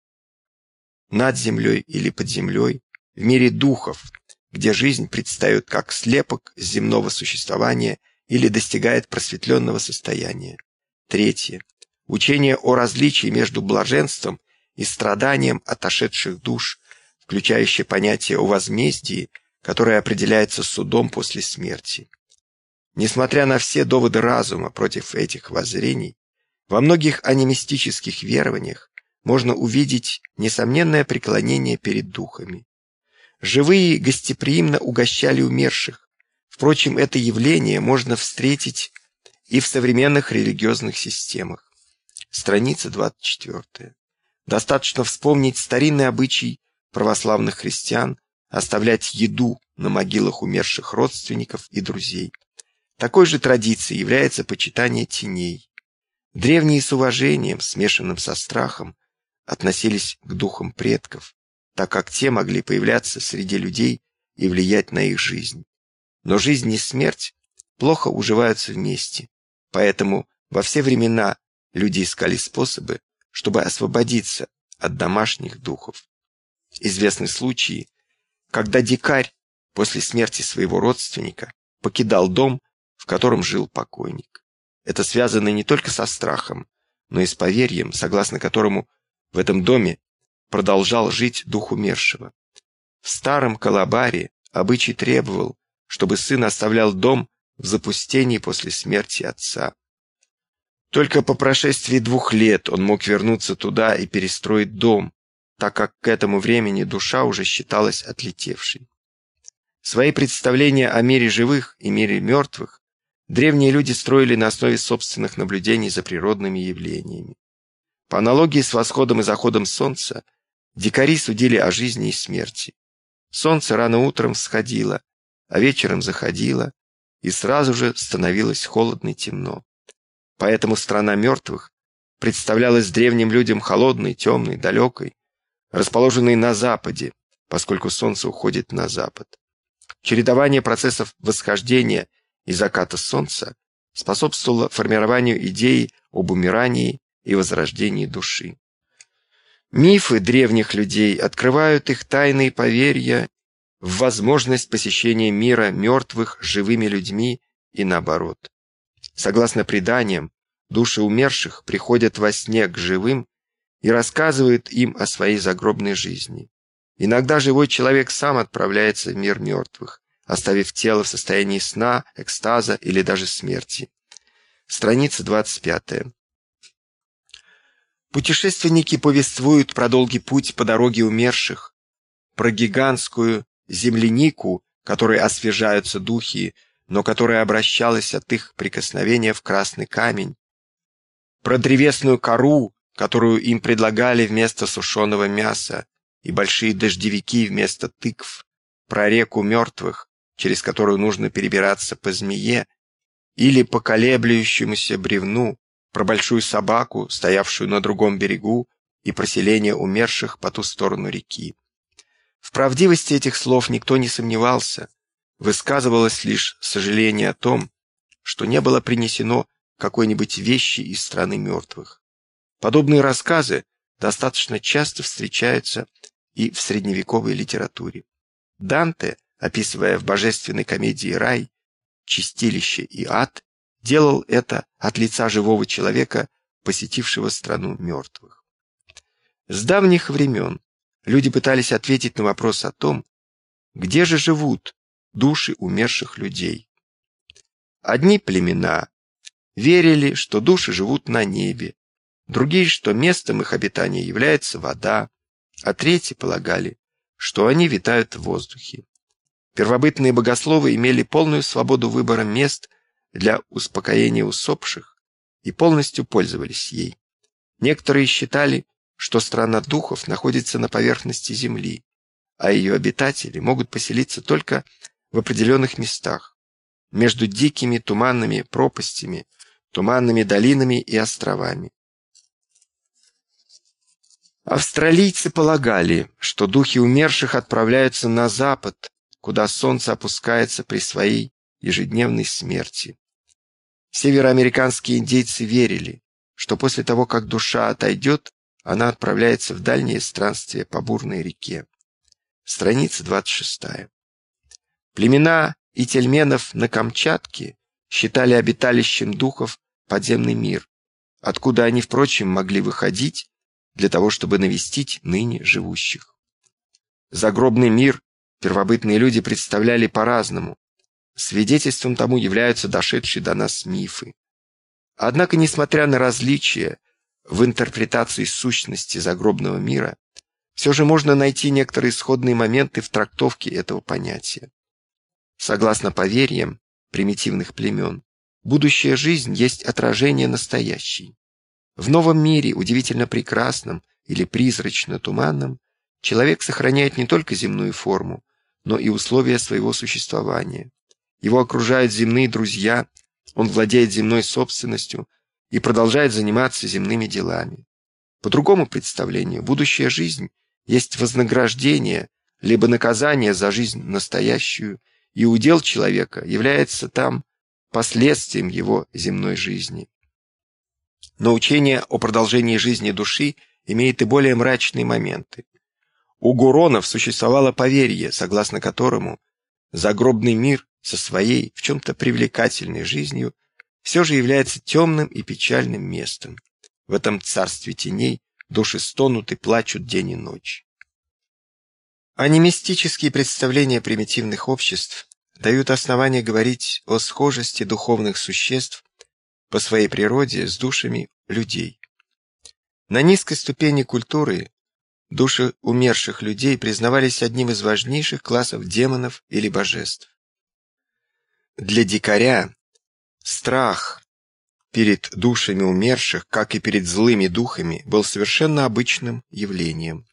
над землей или под землей, в мире духов, где жизнь предстает как слепок земного существования или достигает просветленного состояния. Третье. Учение о различии между блаженством и страданием отошедших душ, включающее понятие о возмездии, которое определяется судом после смерти. Несмотря на все доводы разума против этих воззрений, во многих анимистических верованиях можно увидеть несомненное преклонение перед духами. Живые гостеприимно угощали умерших. Впрочем, это явление можно встретить и в современных религиозных системах. Страница 24. Достаточно вспомнить старинный обычай православных христиан оставлять еду на могилах умерших родственников и друзей. Такой же традицией является почитание теней. Древние с уважением, смешанным со страхом, относились к духам предков, так как те могли появляться среди людей и влиять на их жизнь. Но жизнь и смерть плохо уживаются вместе, поэтому во все времена люди искали способы, чтобы освободиться от домашних духов. Известны случаи, когда дикарь после смерти своего родственника покидал дом, в котором жил покойник. Это связано не только со страхом, но и с поверьем, согласно которому в этом доме продолжал жить дух умершего. В старом Калабаре обычай требовал, чтобы сын оставлял дом в запустении после смерти отца. Только по прошествии двух лет он мог вернуться туда и перестроить дом, так как к этому времени душа уже считалась отлетевшей. Свои представления о мире живых и мире мертвых древние люди строили на основе собственных наблюдений за природными явлениями. По аналогии с восходом и заходом солнца, дикари судили о жизни и смерти. Солнце рано утром всходило, а вечером заходило, и сразу же становилось холодно и темно. Поэтому страна мертвых представлялась древним людям холодной, темной, далекой, расположенной на западе, поскольку солнце уходит на запад. Чередование процессов восхождения и заката солнца способствовало формированию идеи об умирании и возрождении души. Мифы древних людей открывают их тайные поверья в возможность посещения мира мертвых живыми людьми и наоборот. Согласно преданиям, души умерших приходят во сне к живым и рассказывают им о своей загробной жизни. Иногда живой человек сам отправляется в мир мертвых, оставив тело в состоянии сна, экстаза или даже смерти. Страница 25. Путешественники повествуют про долгий путь по дороге умерших, про гигантскую землянику, которой освежаются духи, но которая обращалась от их прикосновения в красный камень, про древесную кору, которую им предлагали вместо сушеного мяса, и большие дождевики вместо тыкв, про реку мертвых, через которую нужно перебираться по змее, или по колеблющемуся бревну, про большую собаку, стоявшую на другом берегу, и про селение умерших по ту сторону реки. В правдивости этих слов никто не сомневался, высказывалось лишь сожаление о том, что не было принесено какой-нибудь вещи из страны мертвых. Подобные рассказы достаточно часто встречаются и в средневековой литературе. Данте, описывая в божественной комедии «Рай», «Чистилище» и «Ад», делал это от лица живого человека, посетившего страну мертвых. С давних времен люди пытались ответить на вопрос о том, где же живут души умерших людей. Одни племена верили, что души живут на небе, другие, что местом их обитания является вода, а третьи полагали, что они витают в воздухе. Первобытные богословы имели полную свободу выбора мест для успокоения усопших и полностью пользовались ей. Некоторые считали, что страна духов находится на поверхности Земли, а ее обитатели могут поселиться только в определенных местах, между дикими туманными пропастями, туманными долинами и островами. Австралийцы полагали, что духи умерших отправляются на запад, куда солнце опускается при своей ежедневной смерти. Североамериканские индейцы верили, что после того, как душа отойдет, она отправляется в дальнее странствие по бурной реке. Страница 26. Племена ительменов на Камчатке считали обиталищем духов подземный мир, откуда они, впрочем, могли выходить для того, чтобы навестить ныне живущих. Загробный мир первобытные люди представляли по-разному. Свидетельством тому являются дошедшие до нас мифы. Однако, несмотря на различия в интерпретации сущности загробного мира, все же можно найти некоторые исходные моменты в трактовке этого понятия. Согласно поверьям примитивных племен, будущая жизнь есть отражение настоящей. В новом мире, удивительно прекрасном или призрачно-туманном, человек сохраняет не только земную форму, но и условия своего существования. Его окружают земные друзья, он владеет земной собственностью и продолжает заниматься земными делами. По другому представлению, будущая жизнь есть вознаграждение, либо наказание за жизнь настоящую, и удел человека является там последствием его земной жизни. Но учение о продолжении жизни души имеет и более мрачные моменты. У Гуронов существовало поверье, согласно которому загробный мир со своей в чем-то привлекательной жизнью все же является темным и печальным местом. В этом царстве теней души стонут и плачут день и ночь. Анимистические представления примитивных обществ дают основание говорить о схожести духовных существ по своей природе с душами людей. На низкой ступени культуры души умерших людей признавались одним из важнейших классов демонов или божеств. Для дикаря страх перед душами умерших, как и перед злыми духами, был совершенно обычным явлением.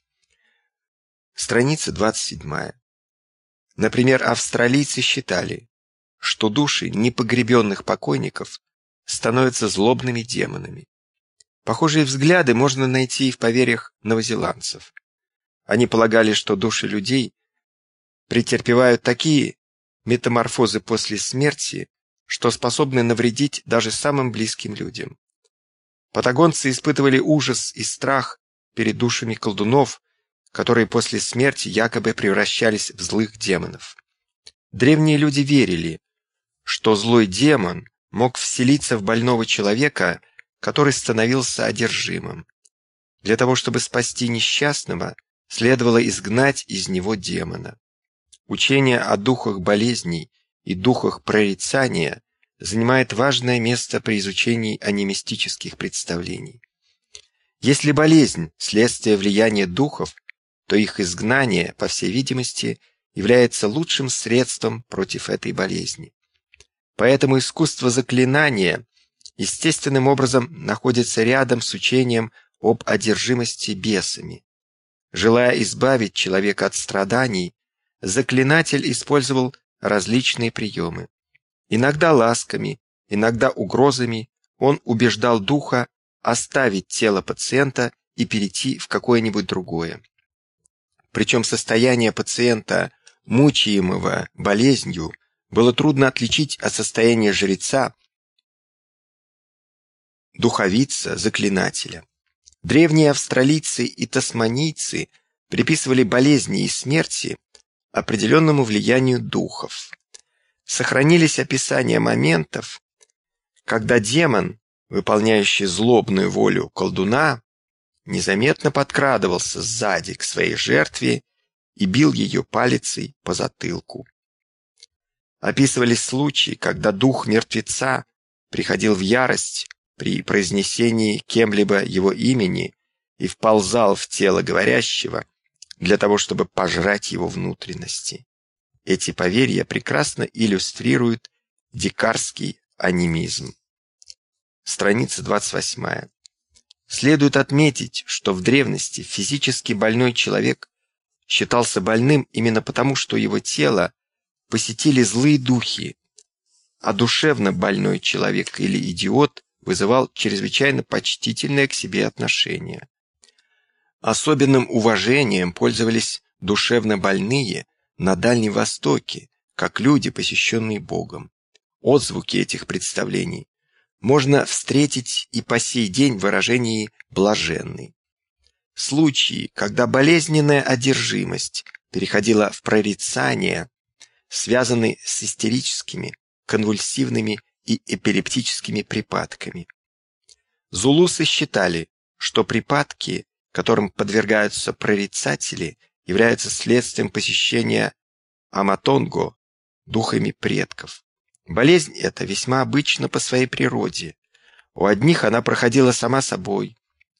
Страница 27. Например, австралийцы считали, что души непогребенных покойников становятся злобными демонами. Похожие взгляды можно найти и в поверьях новозеландцев. Они полагали, что души людей претерпевают такие метаморфозы после смерти, что способны навредить даже самым близким людям. Патагонцы испытывали ужас и страх перед душами колдунов, которые после смерти якобы превращались в злых демонов. Древние люди верили, что злой демон мог вселиться в больного человека, который становился одержимым. Для того, чтобы спасти несчастного, следовало изгнать из него демона. Учение о духах болезней и духах прорицания занимает важное место при изучении анимистических представлений. Если болезнь – следствие влияния духов, то их изгнание, по всей видимости, является лучшим средством против этой болезни. Поэтому искусство заклинания естественным образом находится рядом с учением об одержимости бесами. Желая избавить человека от страданий, заклинатель использовал различные приемы. Иногда ласками, иногда угрозами, он убеждал духа оставить тело пациента и перейти в какое-нибудь другое. Причем состояние пациента, мучаемого болезнью, было трудно отличить от состояния жреца, духовица, заклинателя. Древние австралийцы и тасманийцы приписывали болезни и смерти определенному влиянию духов. Сохранились описания моментов, когда демон, выполняющий злобную волю колдуна, незаметно подкрадывался сзади к своей жертве и бил ее палицей по затылку. Описывались случаи, когда дух мертвеца приходил в ярость при произнесении кем-либо его имени и вползал в тело говорящего для того, чтобы пожрать его внутренности. Эти поверья прекрасно иллюстрируют дикарский анимизм. Страница 28. Следует отметить, что в древности физически больной человек считался больным именно потому, что его тело посетили злые духи, а душевно больной человек или идиот вызывал чрезвычайно почтительное к себе отношение. Особенным уважением пользовались душевно больные на Дальнем Востоке, как люди, посещенные Богом. Отзвуки этих представлений можно встретить и по сей день в выражении «блаженный». Случаи, когда болезненная одержимость переходила в прорицание, связаны с истерическими, конвульсивными и эпилептическими припадками. Зулусы считали, что припадки, которым подвергаются прорицатели, являются следствием посещения аматонго духами предков. Болезнь эта весьма обычна по своей природе. У одних она проходила сама собой,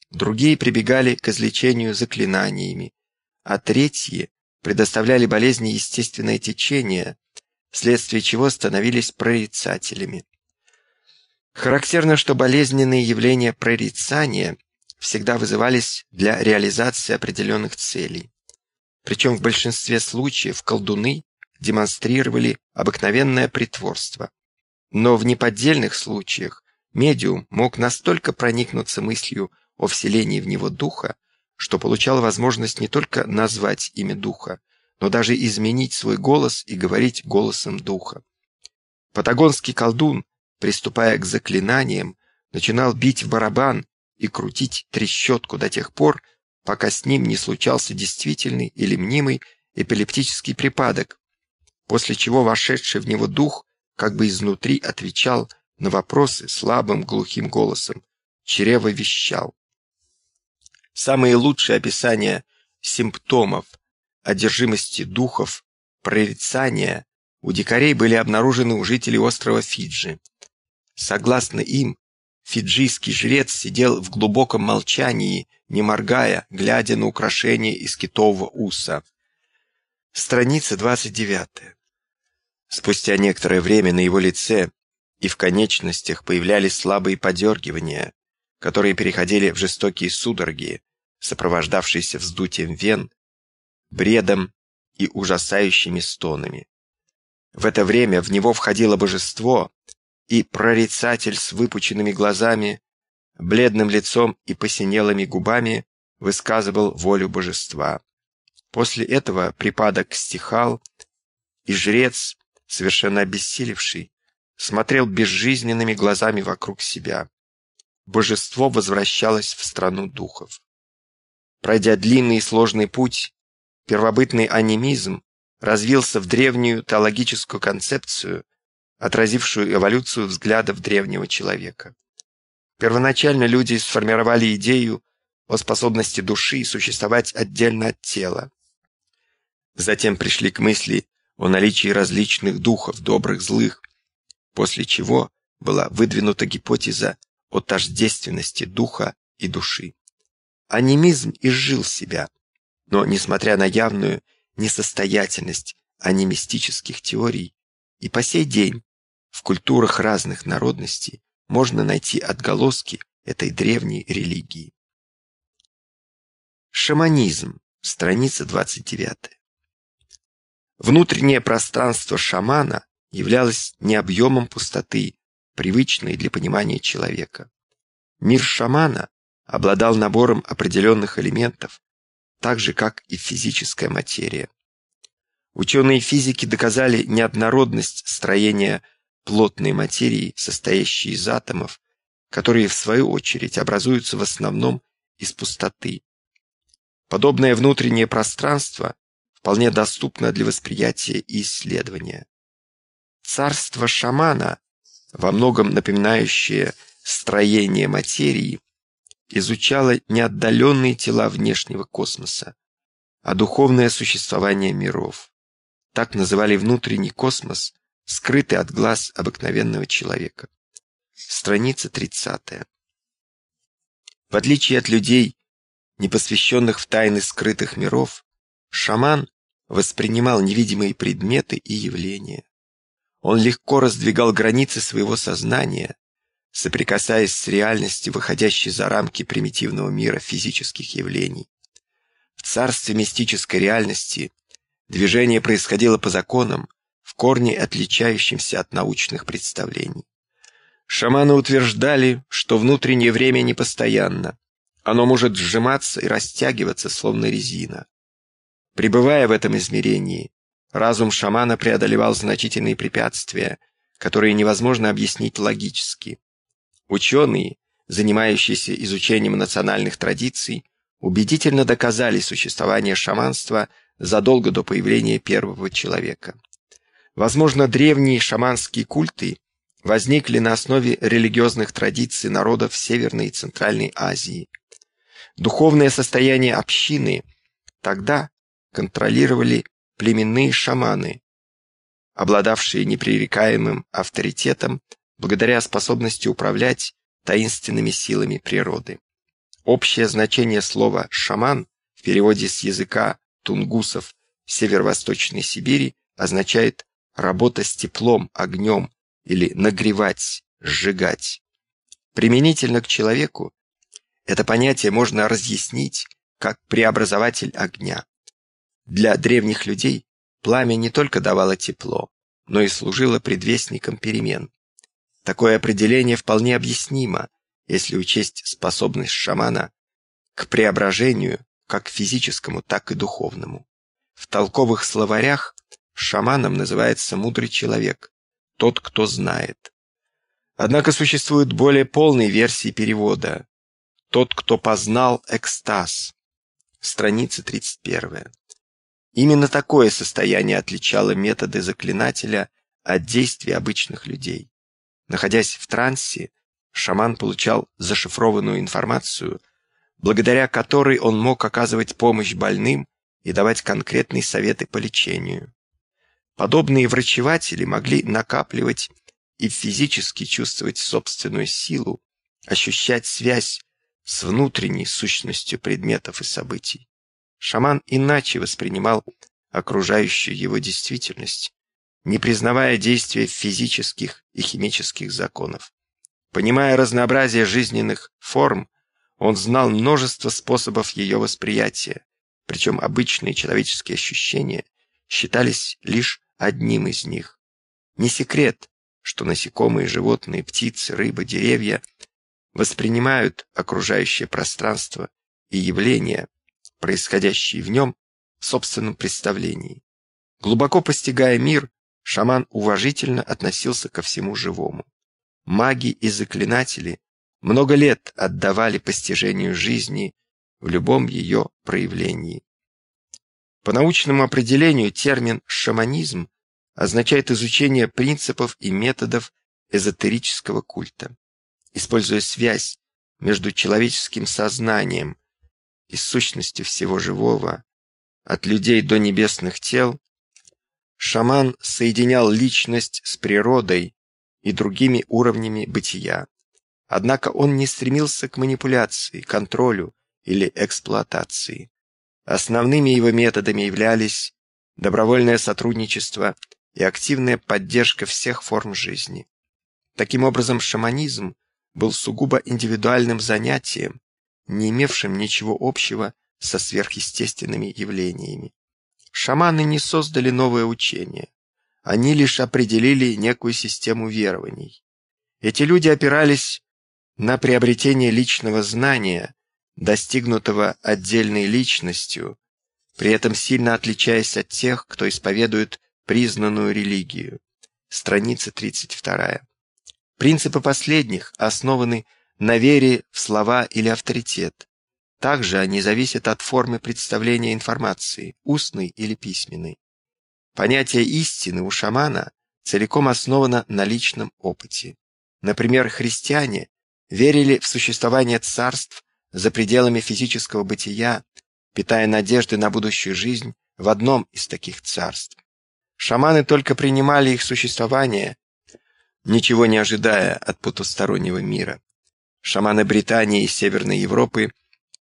другие прибегали к излечению заклинаниями, а третьи предоставляли болезни естественное течение, вследствие чего становились прорицателями. Характерно, что болезненные явления прорицания всегда вызывались для реализации определенных целей. Причем в большинстве случаев колдуны демонстрировали обыкновенное притворство. Но в неподдельных случаях медиум мог настолько проникнуться мыслью о вселении в него духа, что получал возможность не только назвать имя духа, но даже изменить свой голос и говорить голосом духа. Патагонский колдун приступая к заклинаниям, начинал бить в барабан и крутить трещотку до тех пор, пока с ним не случался действительный или мнимый эпилептический припадок, после чего вошедший в него дух как бы изнутри отвечал на вопросы слабым глухим голосом, чрево вещал. Самые лучшие описания симптомов одержимости духов, прорицания у дикарей были обнаружены у жителей острова Фиджи. Согласно им, фиджийский жрец сидел в глубоком молчании, не моргая, глядя на украшение из китового уса. Страница 29. Спустя некоторое время на его лице и в конечностях появлялись слабые подергивания, которые переходили в жестокие судороги, сопровождавшиеся вздутием вен, бредом и ужасающими стонами. В это время в него входило божество, и прорицатель с выпученными глазами, бледным лицом и посинелыми губами высказывал волю божества. После этого припадок стихал, и жрец, совершенно обессилевший, смотрел безжизненными глазами вокруг себя. Божество возвращалось в страну духов. Пройдя длинный и сложный путь, первобытный анимизм развился в древнюю теологическую концепцию, отразившую эволюцию взглядов древнего человека. Первоначально люди сформировали идею о способности души существовать отдельно от тела. Затем пришли к мысли о наличии различных духов, добрых, злых, после чего была выдвинута гипотеза о тождественности духа и души. Анимизм изжил себя, но, несмотря на явную несостоятельность анимистических теорий, и по сей день в культурах разных народностей можно найти отголоски этой древней религии. Шаманизм. Страница 29. Внутреннее пространство шамана являлось не объемом пустоты, привычной для понимания человека. Мир шамана обладал набором определенных элементов, так же, как и физическая материя. Ученые физики доказали неоднородность строения плотной материи, состоящей из атомов, которые, в свою очередь, образуются в основном из пустоты. Подобное внутреннее пространство вполне доступно для восприятия и исследования. Царство шамана, во многом напоминающее строение материи, изучало не отдаленные тела внешнего космоса, а духовное существование миров. Так называли внутренний космос, скрытый от глаз обыкновенного человека. Страница 30. В отличие от людей, непосвященных в тайны скрытых миров, шаман воспринимал невидимые предметы и явления. Он легко раздвигал границы своего сознания, соприкасаясь с реальностью, выходящей за рамки примитивного мира физических явлений. В царстве мистической реальности движение происходило по законам, в корне отличающимся от научных представлений. Шаманы утверждали, что внутреннее время непостоянно, оно может сжиматься и растягиваться, словно резина. Пребывая в этом измерении, разум шамана преодолевал значительные препятствия, которые невозможно объяснить логически. Ученые, занимающиеся изучением национальных традиций, убедительно доказали существование шаманства задолго до появления первого человека. Возможно, древние шаманские культы возникли на основе религиозных традиций народов Северной и Центральной Азии – Духовное состояние общины тогда контролировали племенные шаманы, обладавшие непререкаемым авторитетом благодаря способности управлять таинственными силами природы. Общее значение слова «шаман» в переводе с языка тунгусов северо-восточной Сибири означает «работа с теплом, огнем» или «нагревать», «сжигать». Применительно к человеку это понятие можно разъяснить как преобразователь огня. Для древних людей пламя не только давало тепло, но и служило предвестником перемен. Такое определение вполне объяснимо, если учесть способность шамана к преображению как физическому, так и духовному. В толковых словарях шаманом называется мудрый человек, тот, кто знает. Однако существуют более полные версии перевода, тот, кто познал экстаз. Страница 31. Именно такое состояние отличало методы заклинателя от действий обычных людей. Находясь в трансе, шаман получал зашифрованную информацию, благодаря которой он мог оказывать помощь больным и давать конкретные советы по лечению. Подобные врачеватели могли накапливать и физически чувствовать собственную силу, ощущать связь с внутренней сущностью предметов и событий. Шаман иначе воспринимал окружающую его действительность, не признавая действия физических и химических законов. Понимая разнообразие жизненных форм, он знал множество способов ее восприятия, причем обычные человеческие ощущения считались лишь одним из них. Не секрет, что насекомые, животные, птицы, рыбы, деревья воспринимают окружающее пространство и явления, происходящие в нем, в собственном представлении. Глубоко постигая мир, шаман уважительно относился ко всему живому. Маги и заклинатели много лет отдавали постижению жизни в любом ее проявлении. По научному определению термин «шаманизм» означает изучение принципов и методов эзотерического культа используя связь между человеческим сознанием и сущностью всего живого, от людей до небесных тел, шаман соединял личность с природой и другими уровнями бытия. Однако он не стремился к манипуляции, контролю или эксплуатации. Основными его методами являлись добровольное сотрудничество и активная поддержка всех форм жизни. Таким образом, шаманизм был сугубо индивидуальным занятием, не имевшим ничего общего со сверхъестественными явлениями. Шаманы не создали новое учение. Они лишь определили некую систему верований. Эти люди опирались на приобретение личного знания, достигнутого отдельной личностью, при этом сильно отличаясь от тех, кто исповедует признанную религию. Страница 32. Принципы последних основаны на вере в слова или авторитет. Также они зависят от формы представления информации, устной или письменной. Понятие истины у шамана целиком основано на личном опыте. Например, христиане верили в существование царств за пределами физического бытия, питая надежды на будущую жизнь в одном из таких царств. Шаманы только принимали их существование, ничего не ожидая от потустороннего мира. Шаманы Британии и Северной Европы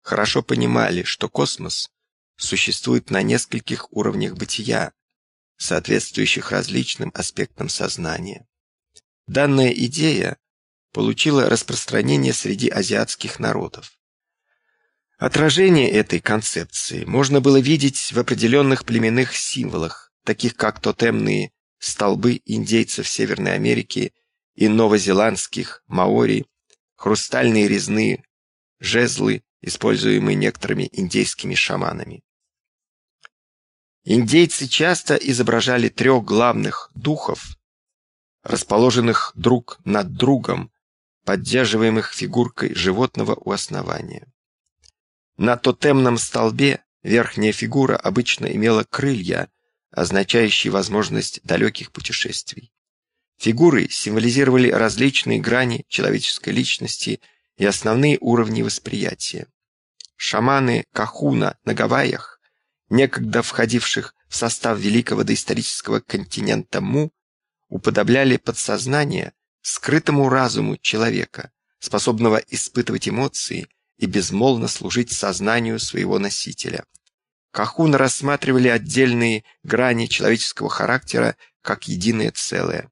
хорошо понимали, что космос существует на нескольких уровнях бытия, соответствующих различным аспектам сознания. Данная идея получила распространение среди азиатских народов. Отражение этой концепции можно было видеть в определенных племенных символах, таких как тотемные столбы индейцев Северной Америки и новозеландских маори, хрустальные резные жезлы, используемые некоторыми индейскими шаманами. Индейцы часто изображали трех главных духов, расположенных друг над другом, поддерживаемых фигуркой животного у основания. На тотемном столбе верхняя фигура обычно имела крылья, означающие возможность далеких путешествий. Фигуры символизировали различные грани человеческой личности и основные уровни восприятия. Шаманы Кахуна на Гавайях, некогда входивших в состав великого доисторического континента Му, уподобляли подсознание скрытому разуму человека, способного испытывать эмоции и безмолвно служить сознанию своего носителя. Кахуна рассматривали отдельные грани человеческого характера как единое целое.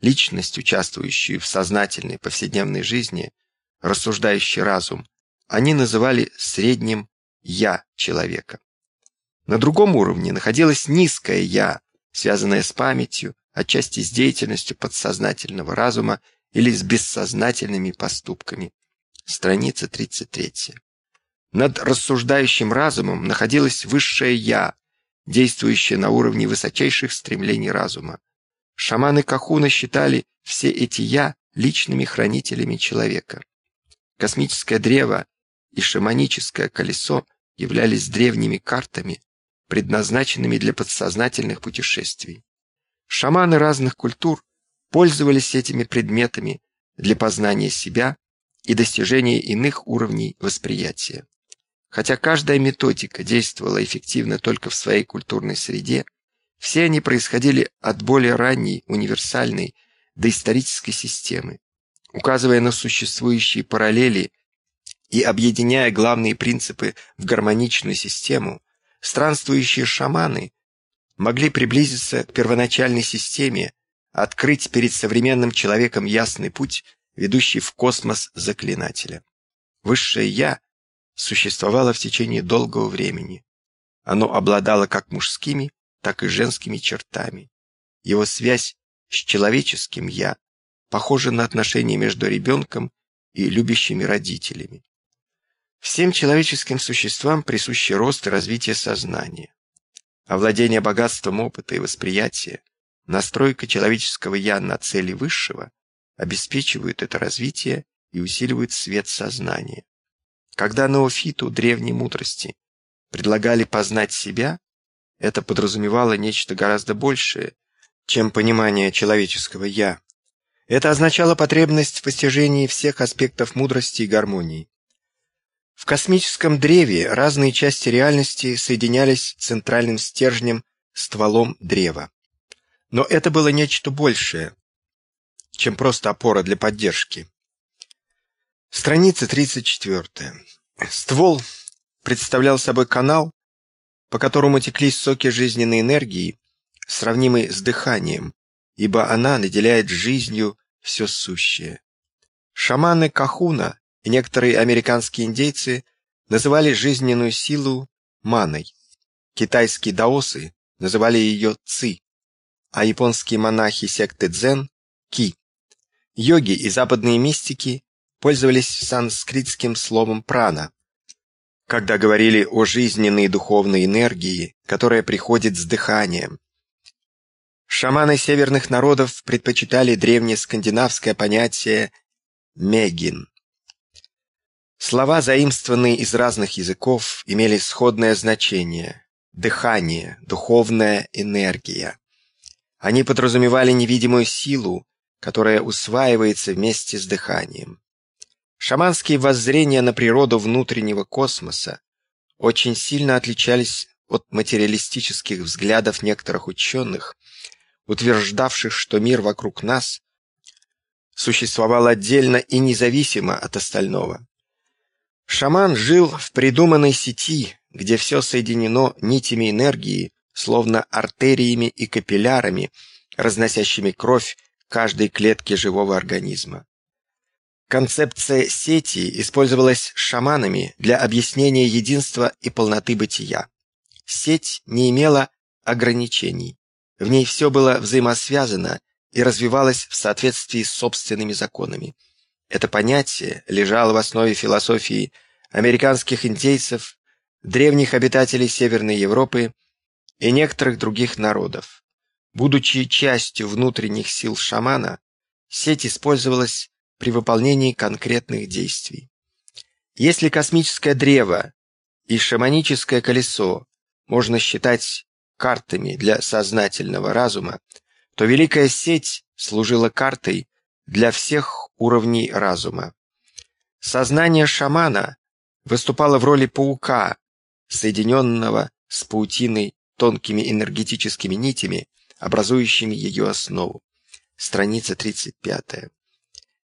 Личность, участвующую в сознательной повседневной жизни, рассуждающий разум, они называли средним «я» человека. На другом уровне находилось низкое «я», связанное с памятью, отчасти с деятельностью подсознательного разума или с бессознательными поступками. Страница 33. Над рассуждающим разумом находилось высшее «я», действующее на уровне высочайших стремлений разума. Шаманы Кахуна считали все эти «я» личными хранителями человека. Космическое древо и шаманическое колесо являлись древними картами, предназначенными для подсознательных путешествий. Шаманы разных культур пользовались этими предметами для познания себя и достижения иных уровней восприятия. Хотя каждая методика действовала эффективно только в своей культурной среде, все они происходили от более ранней, универсальной, доисторической системы. Указывая на существующие параллели и объединяя главные принципы в гармоничную систему, странствующие шаманы могли приблизиться к первоначальной системе, открыть перед современным человеком ясный путь, ведущий в космос заклинателя. Высшее «Я» существовало в течение долгого времени. Оно обладало как мужскими, так и женскими чертами. Его связь с человеческим «я» похожа на отношения между ребенком и любящими родителями. Всем человеческим существам присущи рост и развитие сознания. Овладение богатством опыта и восприятия, настройка человеческого «я» на цели высшего обеспечивают это развитие и усиливают свет сознания. Когда неофиту древней мудрости предлагали познать себя, это подразумевало нечто гораздо большее, чем понимание человеческого «я». Это означало потребность в постижении всех аспектов мудрости и гармонии. В космическом древе разные части реальности соединялись центральным стержнем, стволом древа. Но это было нечто большее, чем просто опора для поддержки. Страница 34. Ствол представлял собой канал, по которому текли соки жизненной энергии, сравнимый с дыханием, ибо она наделяет жизнью все сущее. Шаманы Кахуна и некоторые американские индейцы называли жизненную силу маной. Китайские даосы называли ее ци, а японские монахи секты дзен – ки. Йоги и западные мистики пользовались санскритским словом «прана», когда говорили о жизненной духовной энергии, которая приходит с дыханием. Шаманы северных народов предпочитали древнее скандинавское понятие «мегин». Слова, заимствованные из разных языков, имели сходное значение – дыхание, духовная энергия. Они подразумевали невидимую силу, которая усваивается вместе с дыханием. Шаманские воззрения на природу внутреннего космоса очень сильно отличались от материалистических взглядов некоторых ученых, утверждавших, что мир вокруг нас существовал отдельно и независимо от остального. Шаман жил в придуманной сети, где все соединено нитями энергии, словно артериями и капиллярами, разносящими кровь каждой клетке живого организма. Концепция сети использовалась шаманами для объяснения единства и полноты бытия. Сеть не имела ограничений. В ней все было взаимосвязано и развивалось в соответствии с собственными законами. Это понятие лежало в основе философии американских индейцев, древних обитателей Северной Европы и некоторых других народов. Будучи частью внутренних сил шамана, сеть использовалась при выполнении конкретных действий. Если космическое древо и шаманическое колесо можно считать картами для сознательного разума, то Великая Сеть служила картой для всех уровней разума. Сознание шамана выступало в роли паука, соединенного с паутиной тонкими энергетическими нитями, образующими ее основу. Страница 35.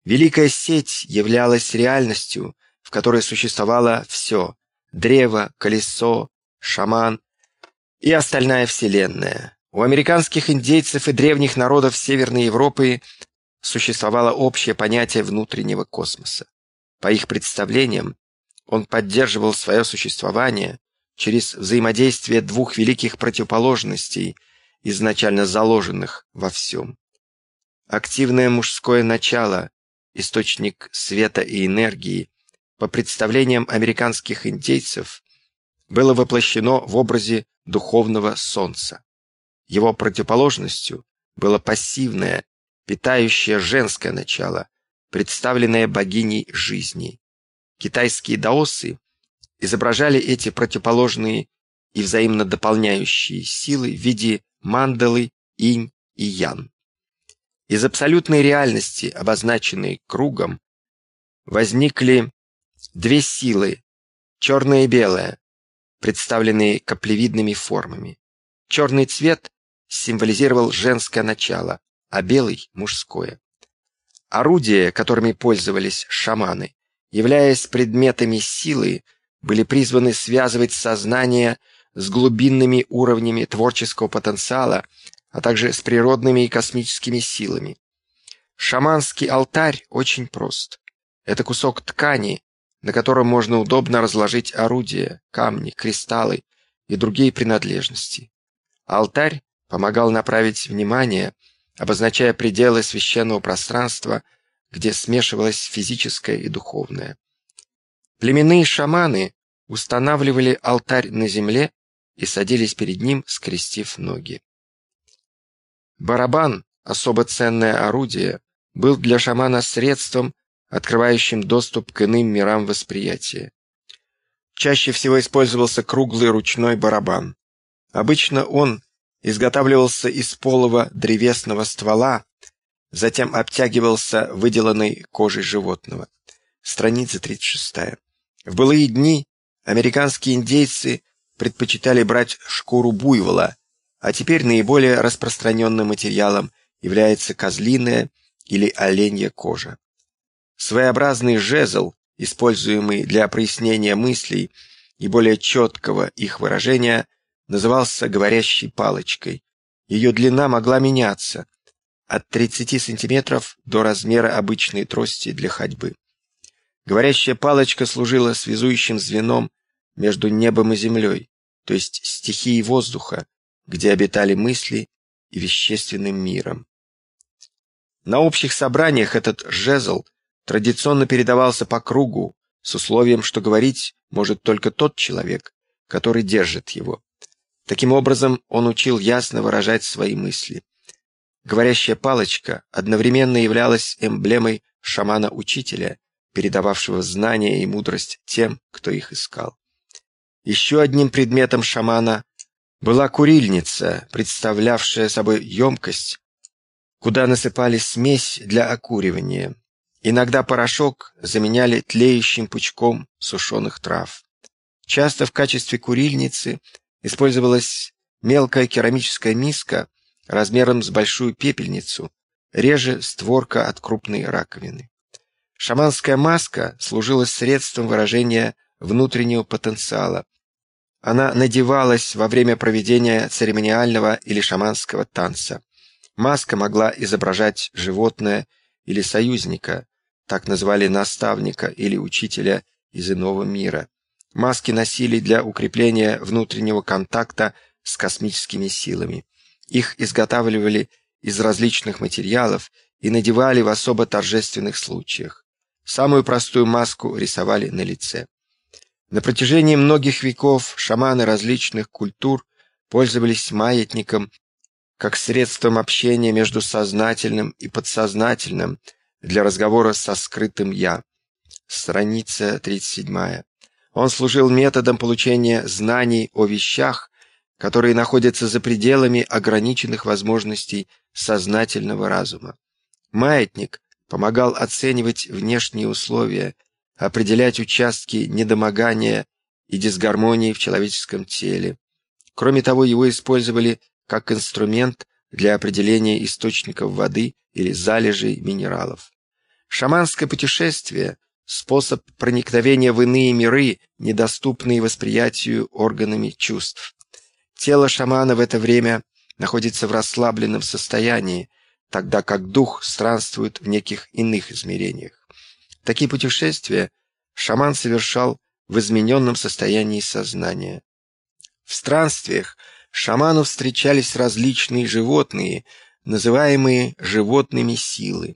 Великая сеть являлась реальностью, в которой существовало все – древо, колесо, шаман и остальная вселенная. У американских индейцев и древних народов Северной Европы существовало общее понятие внутреннего космоса. По их представлениям, он поддерживал свое существование через взаимодействие двух великих противоположностей, изначально заложенных во всем. Активное мужское начало источник света и энергии, по представлениям американских индейцев, было воплощено в образе духовного солнца. Его противоположностью было пассивное, питающее женское начало, представленное богиней жизни. Китайские даосы изображали эти противоположные и взаимно дополняющие силы в виде мандалы, инь и ян. Из абсолютной реальности, обозначенной кругом, возникли две силы, черное и белое, представленные каплевидными формами. Черный цвет символизировал женское начало, а белый – мужское. Орудия, которыми пользовались шаманы, являясь предметами силы, были призваны связывать сознание с глубинными уровнями творческого потенциала, а также с природными и космическими силами. Шаманский алтарь очень прост. Это кусок ткани, на котором можно удобно разложить орудия, камни, кристаллы и другие принадлежности. Алтарь помогал направить внимание, обозначая пределы священного пространства, где смешивалось физическое и духовное. Племенные шаманы устанавливали алтарь на земле и садились перед ним, скрестив ноги. Барабан, особо ценное орудие, был для шамана средством, открывающим доступ к иным мирам восприятия. Чаще всего использовался круглый ручной барабан. Обычно он изготавливался из полого древесного ствола, затем обтягивался выделанной кожей животного. Страница 36. В былые дни американские индейцы предпочитали брать шкуру буйвола, а теперь наиболее распространенным материалом является козлиная или оленья кожа. Своеобразный жезл, используемый для прояснения мыслей и более четкого их выражения, назывался говорящей палочкой. Ее длина могла меняться от 30 сантиметров до размера обычной трости для ходьбы. Говорящая палочка служила связующим звеном между небом и землей, то есть стихией воздуха, где обитали мысли и вещественным миром. На общих собраниях этот жезл традиционно передавался по кругу с условием, что говорить может только тот человек, который держит его. Таким образом, он учил ясно выражать свои мысли. Говорящая палочка одновременно являлась эмблемой шамана-учителя, передававшего знания и мудрость тем, кто их искал. Еще одним предметом шамана была курильница, представлявшая собой емкость, куда насыпали смесь для окуривания. Иногда порошок заменяли тлеющим пучком сушеных трав. Часто в качестве курильницы использовалась мелкая керамическая миска размером с большую пепельницу, реже створка от крупной раковины. Шаманская маска служила средством выражения внутреннего потенциала. Она надевалась во время проведения церемониального или шаманского танца. Маска могла изображать животное или союзника, так назвали наставника или учителя из иного мира. Маски носили для укрепления внутреннего контакта с космическими силами. Их изготавливали из различных материалов и надевали в особо торжественных случаях. Самую простую маску рисовали на лице. На протяжении многих веков шаманы различных культур пользовались маятником как средством общения между сознательным и подсознательным для разговора со скрытым «я». Страница 37. Он служил методом получения знаний о вещах, которые находятся за пределами ограниченных возможностей сознательного разума. Маятник помогал оценивать внешние условия, определять участки недомогания и дисгармонии в человеческом теле. Кроме того, его использовали как инструмент для определения источников воды или залежей минералов. Шаманское путешествие – способ проникновения в иные миры, недоступные восприятию органами чувств. Тело шамана в это время находится в расслабленном состоянии, тогда как дух странствует в неких иных измерениях. Такие путешествия шаман совершал в измененном состоянии сознания. В странствиях шаману встречались различные животные, называемые животными силы.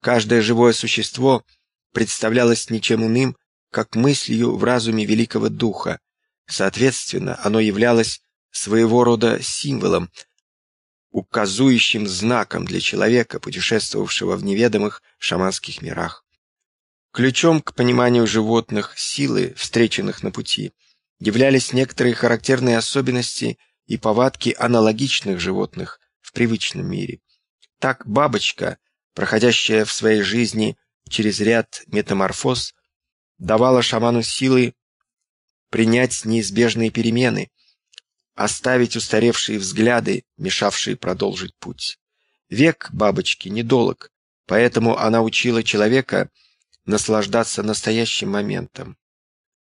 Каждое живое существо представлялось ничем иным, как мыслью в разуме великого духа. Соответственно, оно являлось своего рода символом, указующим знаком для человека, путешествовавшего в неведомых шаманских мирах. Ключом к пониманию животных силы, встреченных на пути, являлись некоторые характерные особенности и повадки аналогичных животных в привычном мире. Так бабочка, проходящая в своей жизни через ряд метаморфоз, давала шаману силы принять неизбежные перемены, оставить устаревшие взгляды, мешавшие продолжить путь. Век бабочки недолог, поэтому она учила человека наслаждаться настоящим моментом.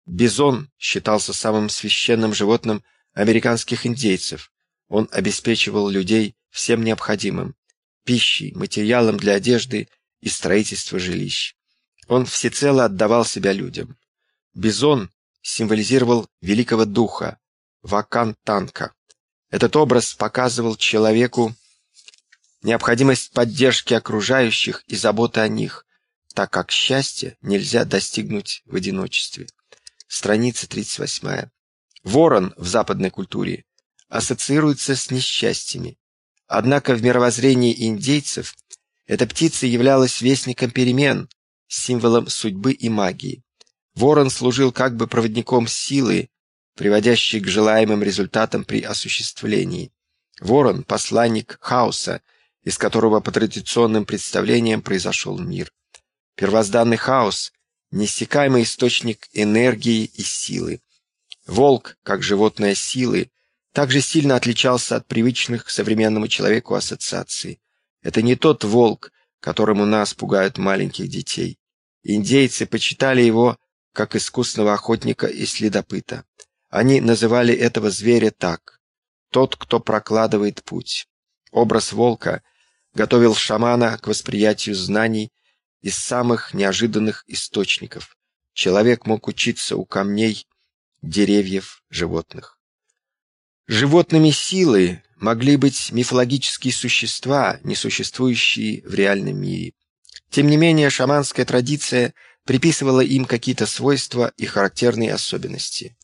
Бизон считался самым священным животным американских индейцев. Он обеспечивал людей всем необходимым – пищей, материалом для одежды и строительства жилищ. Он всецело отдавал себя людям. Бизон символизировал великого духа, Вакан Танка. Этот образ показывал человеку необходимость поддержки окружающих и заботы о них, так как счастье нельзя достигнуть в одиночестве. Страница 38. Ворон в западной культуре ассоциируется с несчастьями. Однако в мировоззрении индейцев эта птица являлась вестником перемен, символом судьбы и магии. Ворон служил как бы проводником силы, приводящий к желаемым результатам при осуществлении. Ворон – посланник хаоса, из которого по традиционным представлениям произошел мир. Первозданный хаос – неиссякаемый источник энергии и силы. Волк, как животное силы, также сильно отличался от привычных современному человеку ассоциаций. Это не тот волк, которому нас пугают маленьких детей. Индейцы почитали его как искусного охотника и следопыта. Они называли этого зверя так – тот, кто прокладывает путь. Образ волка готовил шамана к восприятию знаний из самых неожиданных источников. Человек мог учиться у камней, деревьев, животных. Животными силы могли быть мифологические существа, не существующие в реальном мире. Тем не менее, шаманская традиция приписывала им какие-то свойства и характерные особенности.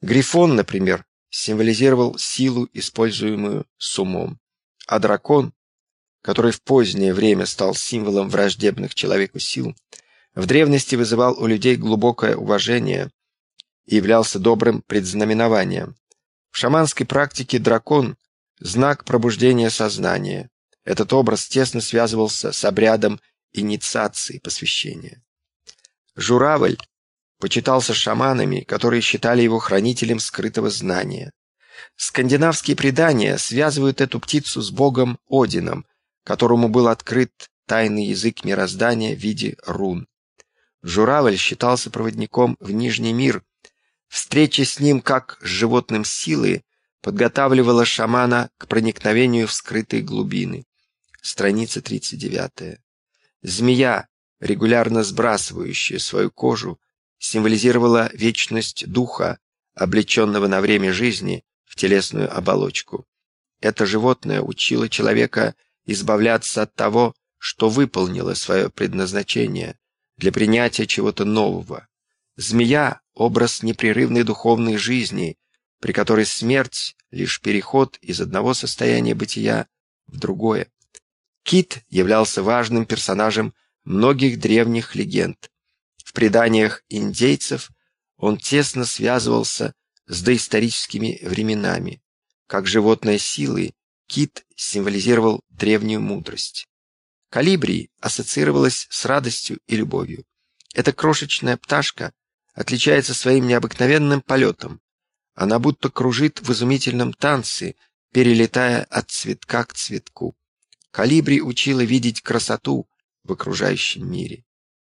Грифон, например, символизировал силу, используемую с умом, а дракон, который в позднее время стал символом враждебных человеку сил, в древности вызывал у людей глубокое уважение и являлся добрым предзнаменованием. В шаманской практике дракон – знак пробуждения сознания. Этот образ тесно связывался с обрядом инициации посвящения. Журавль почитался шаманами, которые считали его хранителем скрытого знания. Скандинавские предания связывают эту птицу с богом Одином, которому был открыт тайный язык мироздания в виде рун. Журавль считался проводником в Нижний мир. Встреча с ним, как с животным силы, подготавливала шамана к проникновению в скрытые глубины. Страница 39. Змея, регулярно сбрасывающая свою кожу, символизировала вечность духа, облеченного на время жизни в телесную оболочку. Это животное учило человека избавляться от того, что выполнило свое предназначение, для принятия чего-то нового. Змея — образ непрерывной духовной жизни, при которой смерть — лишь переход из одного состояния бытия в другое. Кит являлся важным персонажем многих древних легенд. В преданиях индейцев он тесно связывался с доисторическими временами. Как животное силы, кит символизировал древнюю мудрость. Калибри ассоциировалась с радостью и любовью. Эта крошечная пташка отличается своим необыкновенным полетом. Она будто кружит в изумительном танце, перелетая от цветка к цветку. Калибри учила видеть красоту в окружающем мире.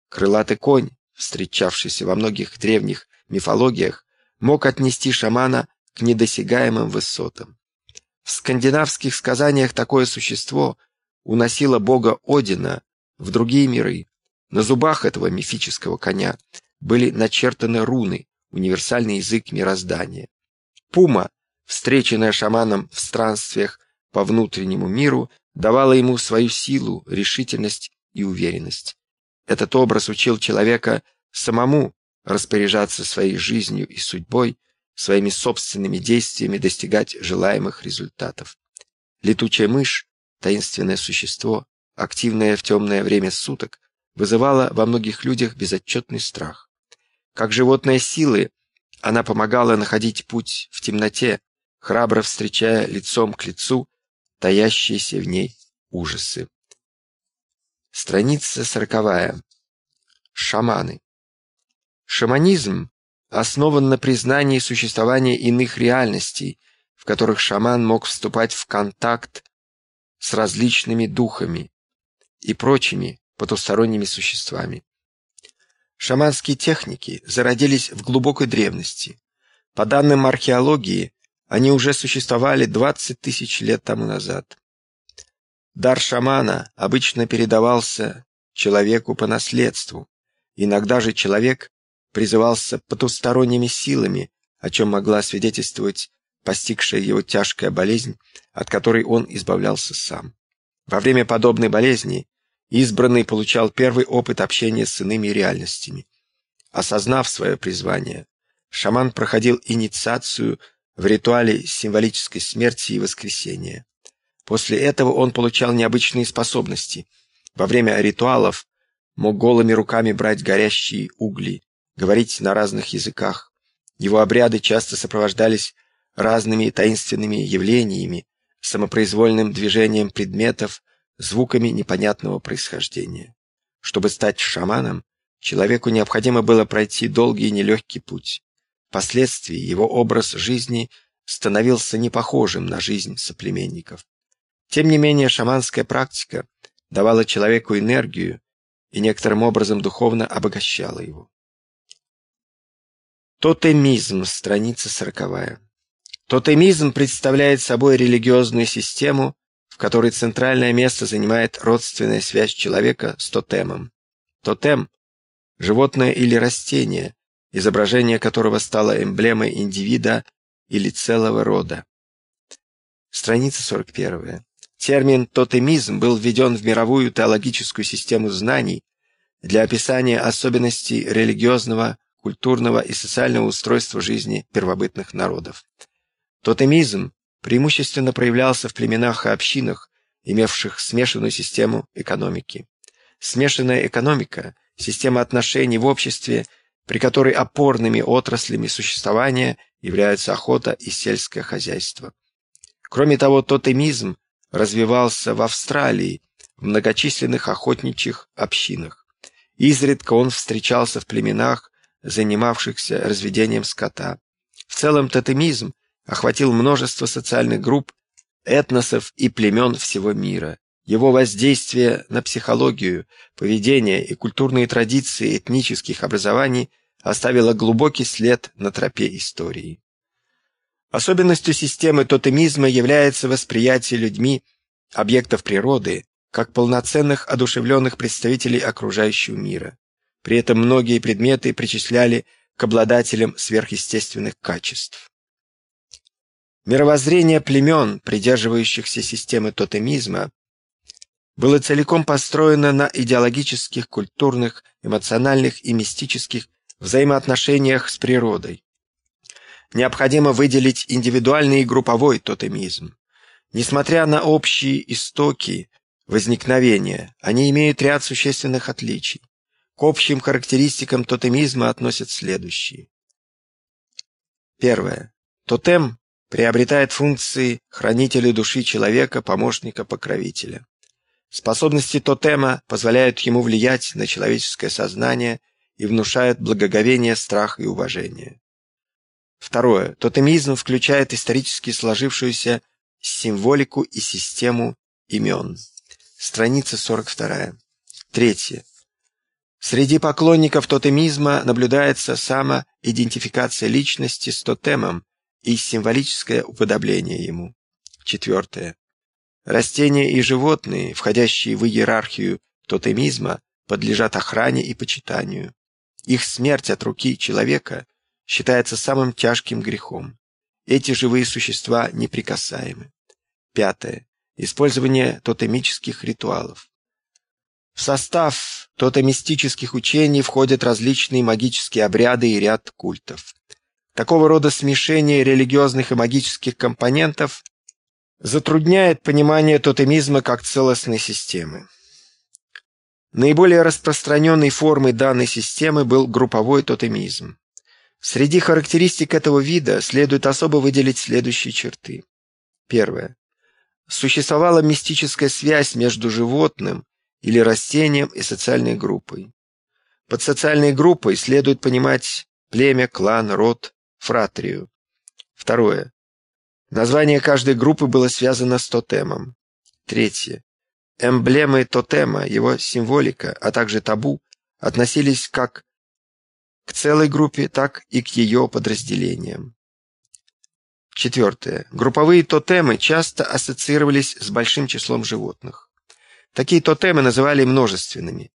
Крылатый конь, встречавшийся во многих древних мифологиях, мог отнести шамана к недосягаемым высотам. В скандинавских сказаниях такое существо уносило бога Одина в другие миры. На зубах этого мифического коня были начертаны руны, универсальный язык мироздания. Пума, встреченная шаманом в странствиях по внутреннему миру, давала ему свою силу, решительность и уверенность. Этот образ учил человека самому распоряжаться своей жизнью и судьбой, своими собственными действиями достигать желаемых результатов. Летучая мышь, таинственное существо, активное в темное время суток, вызывало во многих людях безотчетный страх. Как животное силы, она помогала находить путь в темноте, храбро встречая лицом к лицу таящиеся в ней ужасы. Страница сороковая. Шаманы. Шаманизм основан на признании существования иных реальностей, в которых шаман мог вступать в контакт с различными духами и прочими потусторонними существами. Шаманские техники зародились в глубокой древности. По данным археологии, они уже существовали 20 тысяч лет тому назад. Дар шамана обычно передавался человеку по наследству. Иногда же человек призывался потусторонними силами, о чем могла свидетельствовать постигшая его тяжкая болезнь, от которой он избавлялся сам. Во время подобной болезни избранный получал первый опыт общения с иными реальностями. Осознав свое призвание, шаман проходил инициацию в ритуале символической смерти и воскресения. После этого он получал необычные способности. Во время ритуалов мог голыми руками брать горящие угли, говорить на разных языках. Его обряды часто сопровождались разными таинственными явлениями, самопроизвольным движением предметов, звуками непонятного происхождения. Чтобы стать шаманом, человеку необходимо было пройти долгий и нелегкий путь. Впоследствии его образ жизни становился непохожим на жизнь соплеменников. Тем не менее, шаманская практика давала человеку энергию и некоторым образом духовно обогащала его. Тотемизм, страница сороковая. Тотемизм представляет собой религиозную систему, в которой центральное место занимает родственная связь человека с тотемом. Тотем – животное или растение, изображение которого стало эмблемой индивида или целого рода. Страница 41. Термин «тотемизм» был введен в мировую теологическую систему знаний для описания особенностей религиозного, культурного и социального устройства жизни первобытных народов. Тотемизм преимущественно проявлялся в племенах и общинах, имевших смешанную систему экономики. Смешанная экономика – система отношений в обществе, при которой опорными отраслями существования являются охота и сельское хозяйство. Кроме того, тотемизм развивался в Австралии, в многочисленных охотничьих общинах. Изредка он встречался в племенах, занимавшихся разведением скота. В целом тотемизм охватил множество социальных групп, этносов и племен всего мира. Его воздействие на психологию, поведение и культурные традиции этнических образований оставило глубокий след на тропе истории. Особенностью системы тотемизма является восприятие людьми объектов природы как полноценных одушевленных представителей окружающего мира. При этом многие предметы причисляли к обладателям сверхъестественных качеств. Мировоззрение племен, придерживающихся системы тотемизма, было целиком построено на идеологических, культурных, эмоциональных и мистических взаимоотношениях с природой. Необходимо выделить индивидуальный и групповой тотемизм. Несмотря на общие истоки возникновения, они имеют ряд существенных отличий. К общим характеристикам тотемизма относят следующие. Первое. Тотем приобретает функции хранителя души человека, помощника, покровителя. Способности тотема позволяют ему влиять на человеческое сознание и внушают благоговение, страх и уважение. Второе. Тотемизм включает исторически сложившуюся символику и систему имен. Страница 42. Третье. Среди поклонников тотемизма наблюдается самоидентификация личности с тотемом, и символическое уподобление ему. Четвертое. Растения и животные, входящие в иерархию тотемизма, подлежат охране и почитанию. Их смерть от руки человека считается самым тяжким грехом. Эти живые существа неприкасаемы. Пятое. Использование тотемических ритуалов. В состав тотемистических учений входят различные магические обряды и ряд культов. Такого рода смешение религиозных и магических компонентов затрудняет понимание тотемизма как целостной системы. Наиболее распространенной формой данной системы был групповой тотемизм. Среди характеристик этого вида следует особо выделить следующие черты. Первое. Существовала мистическая связь между животным или растением и социальной группой. Под социальной группой следует понимать племя, клан, род, фратрию. Второе. Название каждой группы было связано с тотемом. Третье. Эмблемы тотема, его символика, а также табу относились как к целой группе, так и к ее подразделениям. Четвертое. Групповые тотемы часто ассоциировались с большим числом животных. Такие тотемы называли множественными.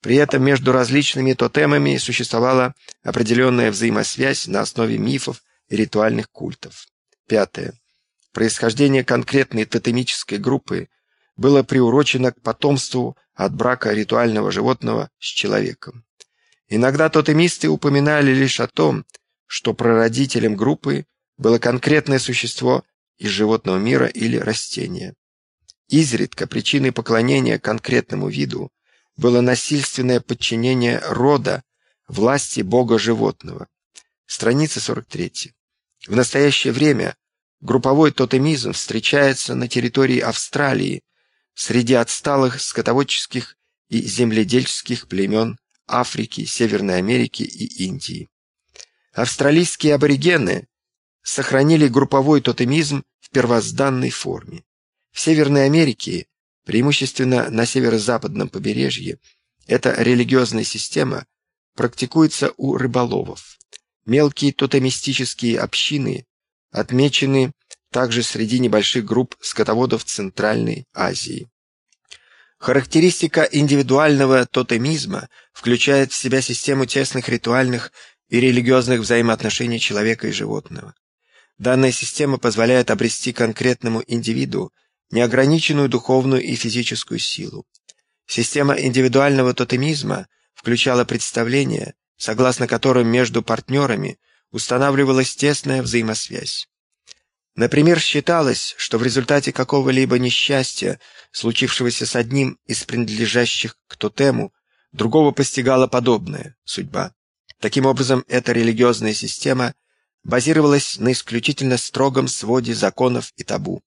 При этом между различными тотемами существовала определенная взаимосвязь на основе мифов и ритуальных культов. Пятое. Происхождение конкретной тотемической группы было приурочено к потомству от брака ритуального животного с человеком. Иногда тотемисты упоминали лишь о том, что прародителем группы было конкретное существо из животного мира или растения. Изредка причиной поклонения конкретному виду было насильственное подчинение рода власти бога животного. Страница 43. В настоящее время групповой тотемизм встречается на территории Австралии среди отсталых скотоводческих и земледельческих племен Африки, Северной Америки и Индии. Австралийские аборигены сохранили групповой тотемизм в первозданной форме. В Северной Америке преимущественно на северо-западном побережье, эта религиозная система практикуется у рыболовов. Мелкие тотемистические общины отмечены также среди небольших групп скотоводов Центральной Азии. Характеристика индивидуального тотемизма включает в себя систему тесных ритуальных и религиозных взаимоотношений человека и животного. Данная система позволяет обрести конкретному индивиду неограниченную духовную и физическую силу. Система индивидуального тотемизма включала представление, согласно которым между партнерами устанавливалась тесная взаимосвязь. Например, считалось, что в результате какого-либо несчастья, случившегося с одним из принадлежащих к тотему, другого постигала подобная судьба. Таким образом, эта религиозная система базировалась на исключительно строгом своде законов и табу.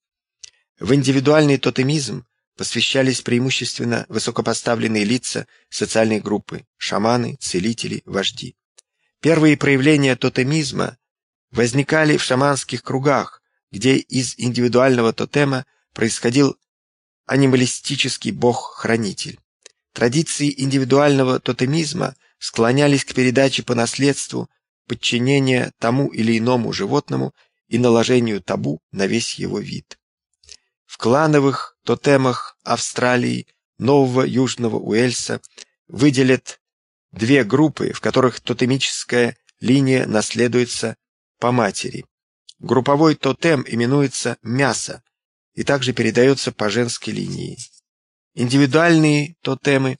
В индивидуальный тотемизм посвящались преимущественно высокопоставленные лица социальной группы – шаманы, целители, вожди. Первые проявления тотемизма возникали в шаманских кругах, где из индивидуального тотема происходил анималистический бог-хранитель. Традиции индивидуального тотемизма склонялись к передаче по наследству подчинения тому или иному животному и наложению табу на весь его вид. В клановых тотемах Австралии, Нового Южного Уэльса выделят две группы, в которых тотемическая линия наследуется по матери. Групповой тотем именуется мясо и также передается по женской линии. Индивидуальные тотемы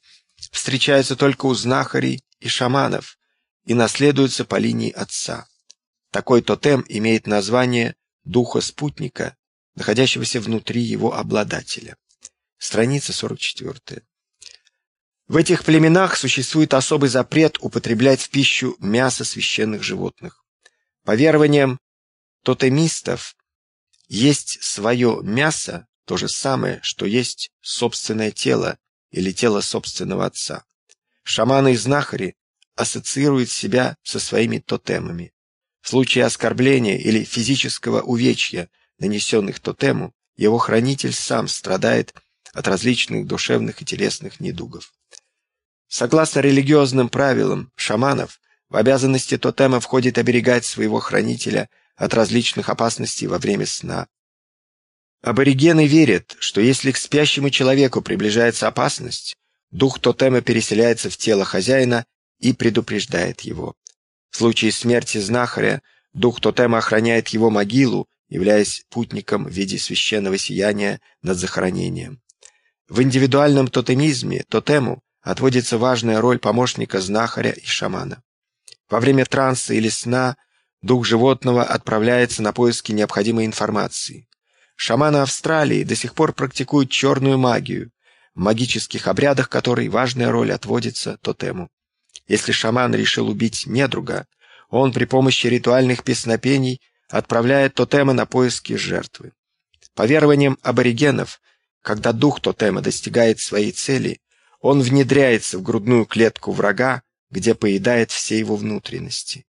встречаются только у знахарей и шаманов и наследуются по линии отца. Такой тотем имеет название духа спутника, находящегося внутри его обладателя. Страница 44. В этих племенах существует особый запрет употреблять в пищу мясо священных животных. По верованиям тотемистов есть свое мясо то же самое, что есть собственное тело или тело собственного отца. Шаманы и знахари ассоциируют себя со своими тотемами. В случае оскорбления или физического увечья, нанесенных тотему, его хранитель сам страдает от различных душевных и телесных недугов. Согласно религиозным правилам шаманов, в обязанности тотема входит оберегать своего хранителя от различных опасностей во время сна. Аборигены верят, что если к спящему человеку приближается опасность, дух тотема переселяется в тело хозяина и предупреждает его. В случае смерти знахаря дух тотема охраняет его могилу, являясь путником в виде священного сияния над захоронением. В индивидуальном тотемизме тотему отводится важная роль помощника знахаря и шамана. Во время транса или сна дух животного отправляется на поиски необходимой информации. Шаманы Австралии до сих пор практикуют черную магию, в магических обрядах которой важная роль отводится тотему. Если шаман решил убить недруга, он при помощи ритуальных песнопений отправляет тотема на поиски жертвы. По верованиям аборигенов, когда дух тотема достигает своей цели, он внедряется в грудную клетку врага, где поедает все его внутренности.